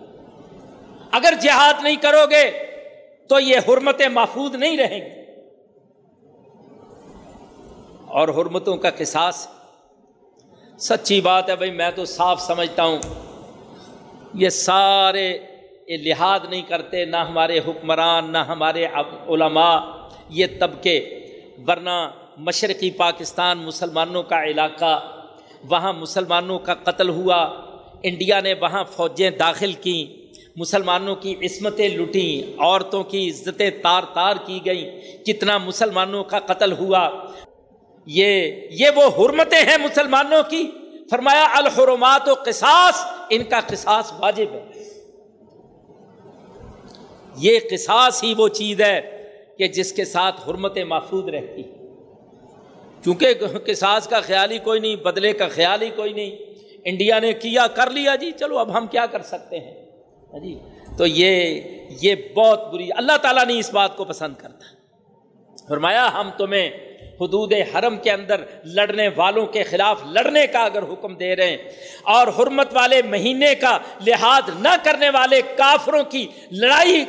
اگر جہاد نہیں کرو گے تو یہ حرمتیں محفوظ نہیں رہیں گی۔ اور حرمتوں کا قصاص۔ سچی بات ہے بھائی، میں تو صاف سمجھتا ہوں۔ یہ سارے لحاظ نہیں کرتے، نہ ہمارے حکمران، نہ ہمارے علماء یہ طبقے۔ ورنہ مشرقی پاکستان مسلمانوں کا علاقہ، وہاں مسلمانوں کا قتل ہوا۔ انڈیا نے وہاں فوجیں داخل کیں۔ مسلمانوں کی عصمتیں لٹیں، عورتوں کی عزتیں تار تار کی گئیں۔ کتنا مسلمانوں کا قتل ہوا۔ یہ یہ وہ حرمتیں ہیں مسلمانوں کی۔ فرمایا، الحرمات و قصاص، ان کا قصاص واجب ہے۔ یہ قصاص ہی وہ چیز ہے کہ جس کے ساتھ حرمتیں محفوظ رہتی کیونکہ قصاص کا خیال ہی کوئی نہیں، بدلے کا خیال ہی کوئی نہیں۔ انڈیا نے کیا، کر لیا۔ جی چلو، اب ہم کیا کر سکتے ہیں؟ جی تو یہ یہ بہت بری، اللہ تعالیٰ نہیں اس بات کو پسند کرتا۔ فرمایا، ہم تمہیں حدود حرم کے اندر لڑنے والوں کے خلاف لڑنے کا اگر حکم دے رہے ہیں اور حرمت والے مہینے کا لحاظ نہ کرنے والے کافروں کی لڑائی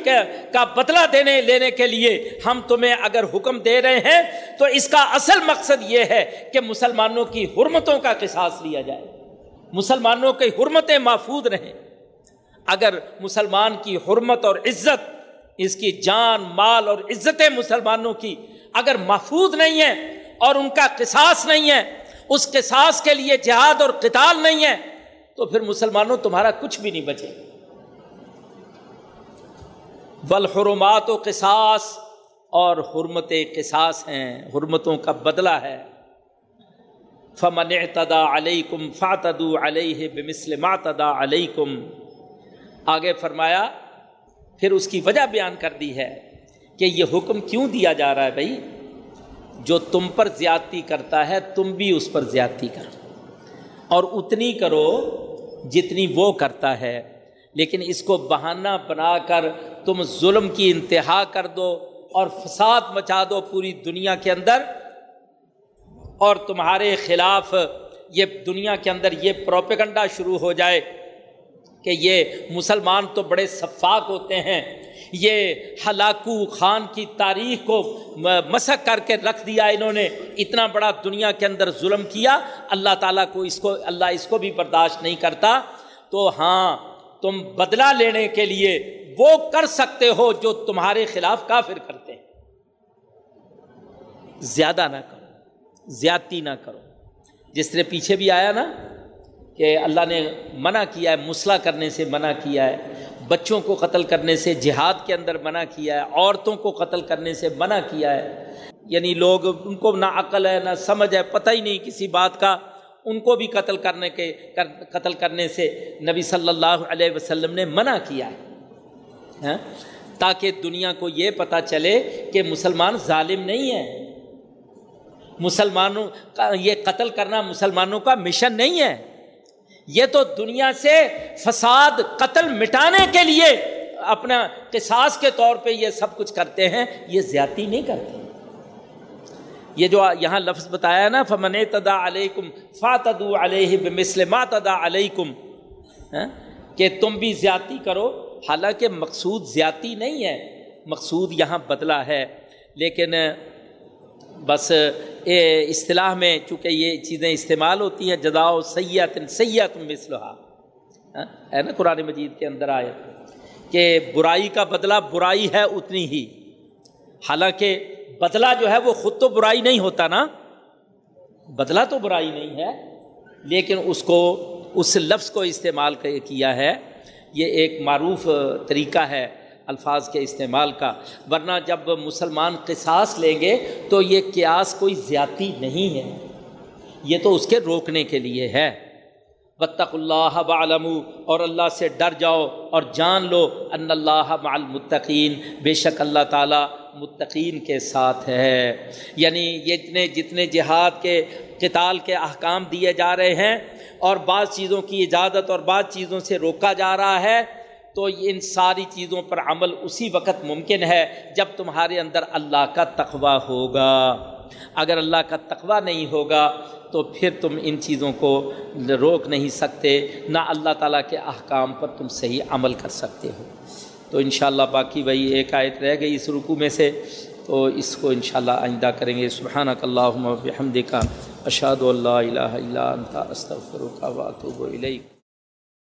کا بدلہ دینے، لینے کے لیے ہم تمہیں اگر حکم دے رہے ہیں، تو اس کا اصل مقصد یہ ہے کہ مسلمانوں کی حرمتوں کا قصاص لیا جائے۔ مسلمانوں کی حرمتیں محفوظ رہیں۔ اگر مسلمان کی حرمت اور عزت، اس کی جان، مال اور عزتیں مسلمانوں کی اگر محفوظ نہیں ہے اور ان کا قصاص نہیں ہے اس قصاص کے لیے جہاد اور قتال نہیں ہے تو پھر مسلمانوں تمہارا کچھ بھی نہیں بچے ولحرمات و قصاص اور حرمت قصاص ہیں، حرمتوں کا بدلہ ہے۔ فمن اعتدا علیہ کم فاتد علیہ بمسل علیہ کم آگے فرمایا، پھر اس کی وجہ بیان کر دی ہے کہ یہ حکم کیوں دیا جا رہا ہے بھائی؟ جو تم پر زیادتی کرتا ہے، تم بھی اس پر زیادتی کرو۔ اور اتنی کرو جتنی وہ کرتا ہے۔ لیکن اس کو بہانہ بنا کر تم ظلم کی انتہا کر دو اور فساد مچا دو پوری دنیا کے اندر۔ اور تمہارے خلاف یہ دنیا کے اندر یہ پروپیگنڈا شروع ہو جائے۔ کہ یہ مسلمان تو بڑے شفاق ہوتے ہیں، یہ ہلاکو خان کی تاریخ کو مسق کر کے رکھ دیا، انہوں نے اتنا بڑا دنیا کے اندر ظلم کیا، اللہ تعالیٰ کو اس کو، اللہ اس کو بھی برداشت نہیں کرتا۔ تو ہاں تم بدلہ لینے کے لیے وہ کر سکتے ہو جو تمہارے خلاف کافر کرتے ہیں۔ زیادہ نہ کرو، زیادتی نہ کرو۔ جس طرح پیچھے بھی آیا نا کہ اللہ نے منع کیا ہے مسئلہ کرنے سے منع کیا ہے، بچوں کو قتل کرنے سے، جہاد کے اندر منع کیا ہے، عورتوں کو قتل کرنے سے منع کیا ہے۔ یعنی لوگ، ان کو نہ عقل ہے، نہ سمجھ ہے، پتہ ہی نہیں کسی بات کا۔ ان کو بھی قتل کرنے کے قتل کرنے سے نبی صلی اللہ علیہ وسلم نے منع کیا ہے۔ ہاں؟ تاکہ دنیا کو یہ پتہ چلے کہ مسلمان ظالم نہیں ہے۔ مسلمانوں کا، یہ قتل کرنا مسلمانوں کا مشن نہیں ہے۔ یہ تو دنیا سے فساد، قتل مٹانے کے لیے اپنا قصاص کے طور پہ یہ سب کچھ کرتے ہیں، یہ زیادتی نہیں کرتے۔ یہ جو یہاں لفظ بتایا نا، فمن تدا علیکم فاتد علیہ بمثل تدا علیکم ہاں؟ کہ تم بھی زیادتی کرو، حالانکہ مقصود زیادتی نہیں ہے، مقصود یہاں بدلا ہے۔ لیکن بس اصطلاح میں چونکہ یہ چیزیں استعمال ہوتی ہیں جداؤ سیات سیات مثلحا ہے ہاں؟ نا قرآن مجید کے اندر آئے کہ برائی کا بدلہ برائی ہے اتنی ہی۔ حالانکہ بدلہ جو ہے وہ خود تو برائی نہیں ہوتا نا۔ بدلہ تو برائی نہیں ہے، لیکن اس کو، اس لفظ کو استعمال کیا ہے۔ یہ ایک معروف طریقہ ہے۔ الفاظ کے استعمال کا، ورنہ جب مسلمان قصاص لیں گے تو یہ قیاس کوئی زیادتی نہیں ہے۔ یہ تو اس کے روکنے کے لیے ہے۔ بطخ اللہ بعلم اور اللہ سے ڈر جاؤ اور جان لو ان اللہ مع المتقین۔ بے شک اللہ تعالیٰ متقین کے ساتھ ہے۔ یعنی یہ جتنے جتنے جہاد کے قتال کے احکام دیے جا رہے ہیں اور بعض چیزوں کی اجازت اور بعض چیزوں سے روکا جا رہا ہے تو ان ساری چیزوں پر عمل اسی وقت ممکن ہے جب تمہارے اندر اللہ کا تقوی ہوگا۔ اگر اللہ کا تقوی نہیں ہوگا تو پھر تم ان چیزوں کو روک نہیں سکتے، نہ اللہ تعالیٰ کے احکام پر تم صحیح عمل کر سکتے ہو۔ تو انشاءاللہ باقی بھائی ایک آیت رہ گئی اس رکو میں سے۔ تو اس کو انشاءاللہ آئندہ کریں گے۔ سبحانک اللہم و بحمدک اشہد اللہ الہ الا انت، استغفرک و اتوب الیک۔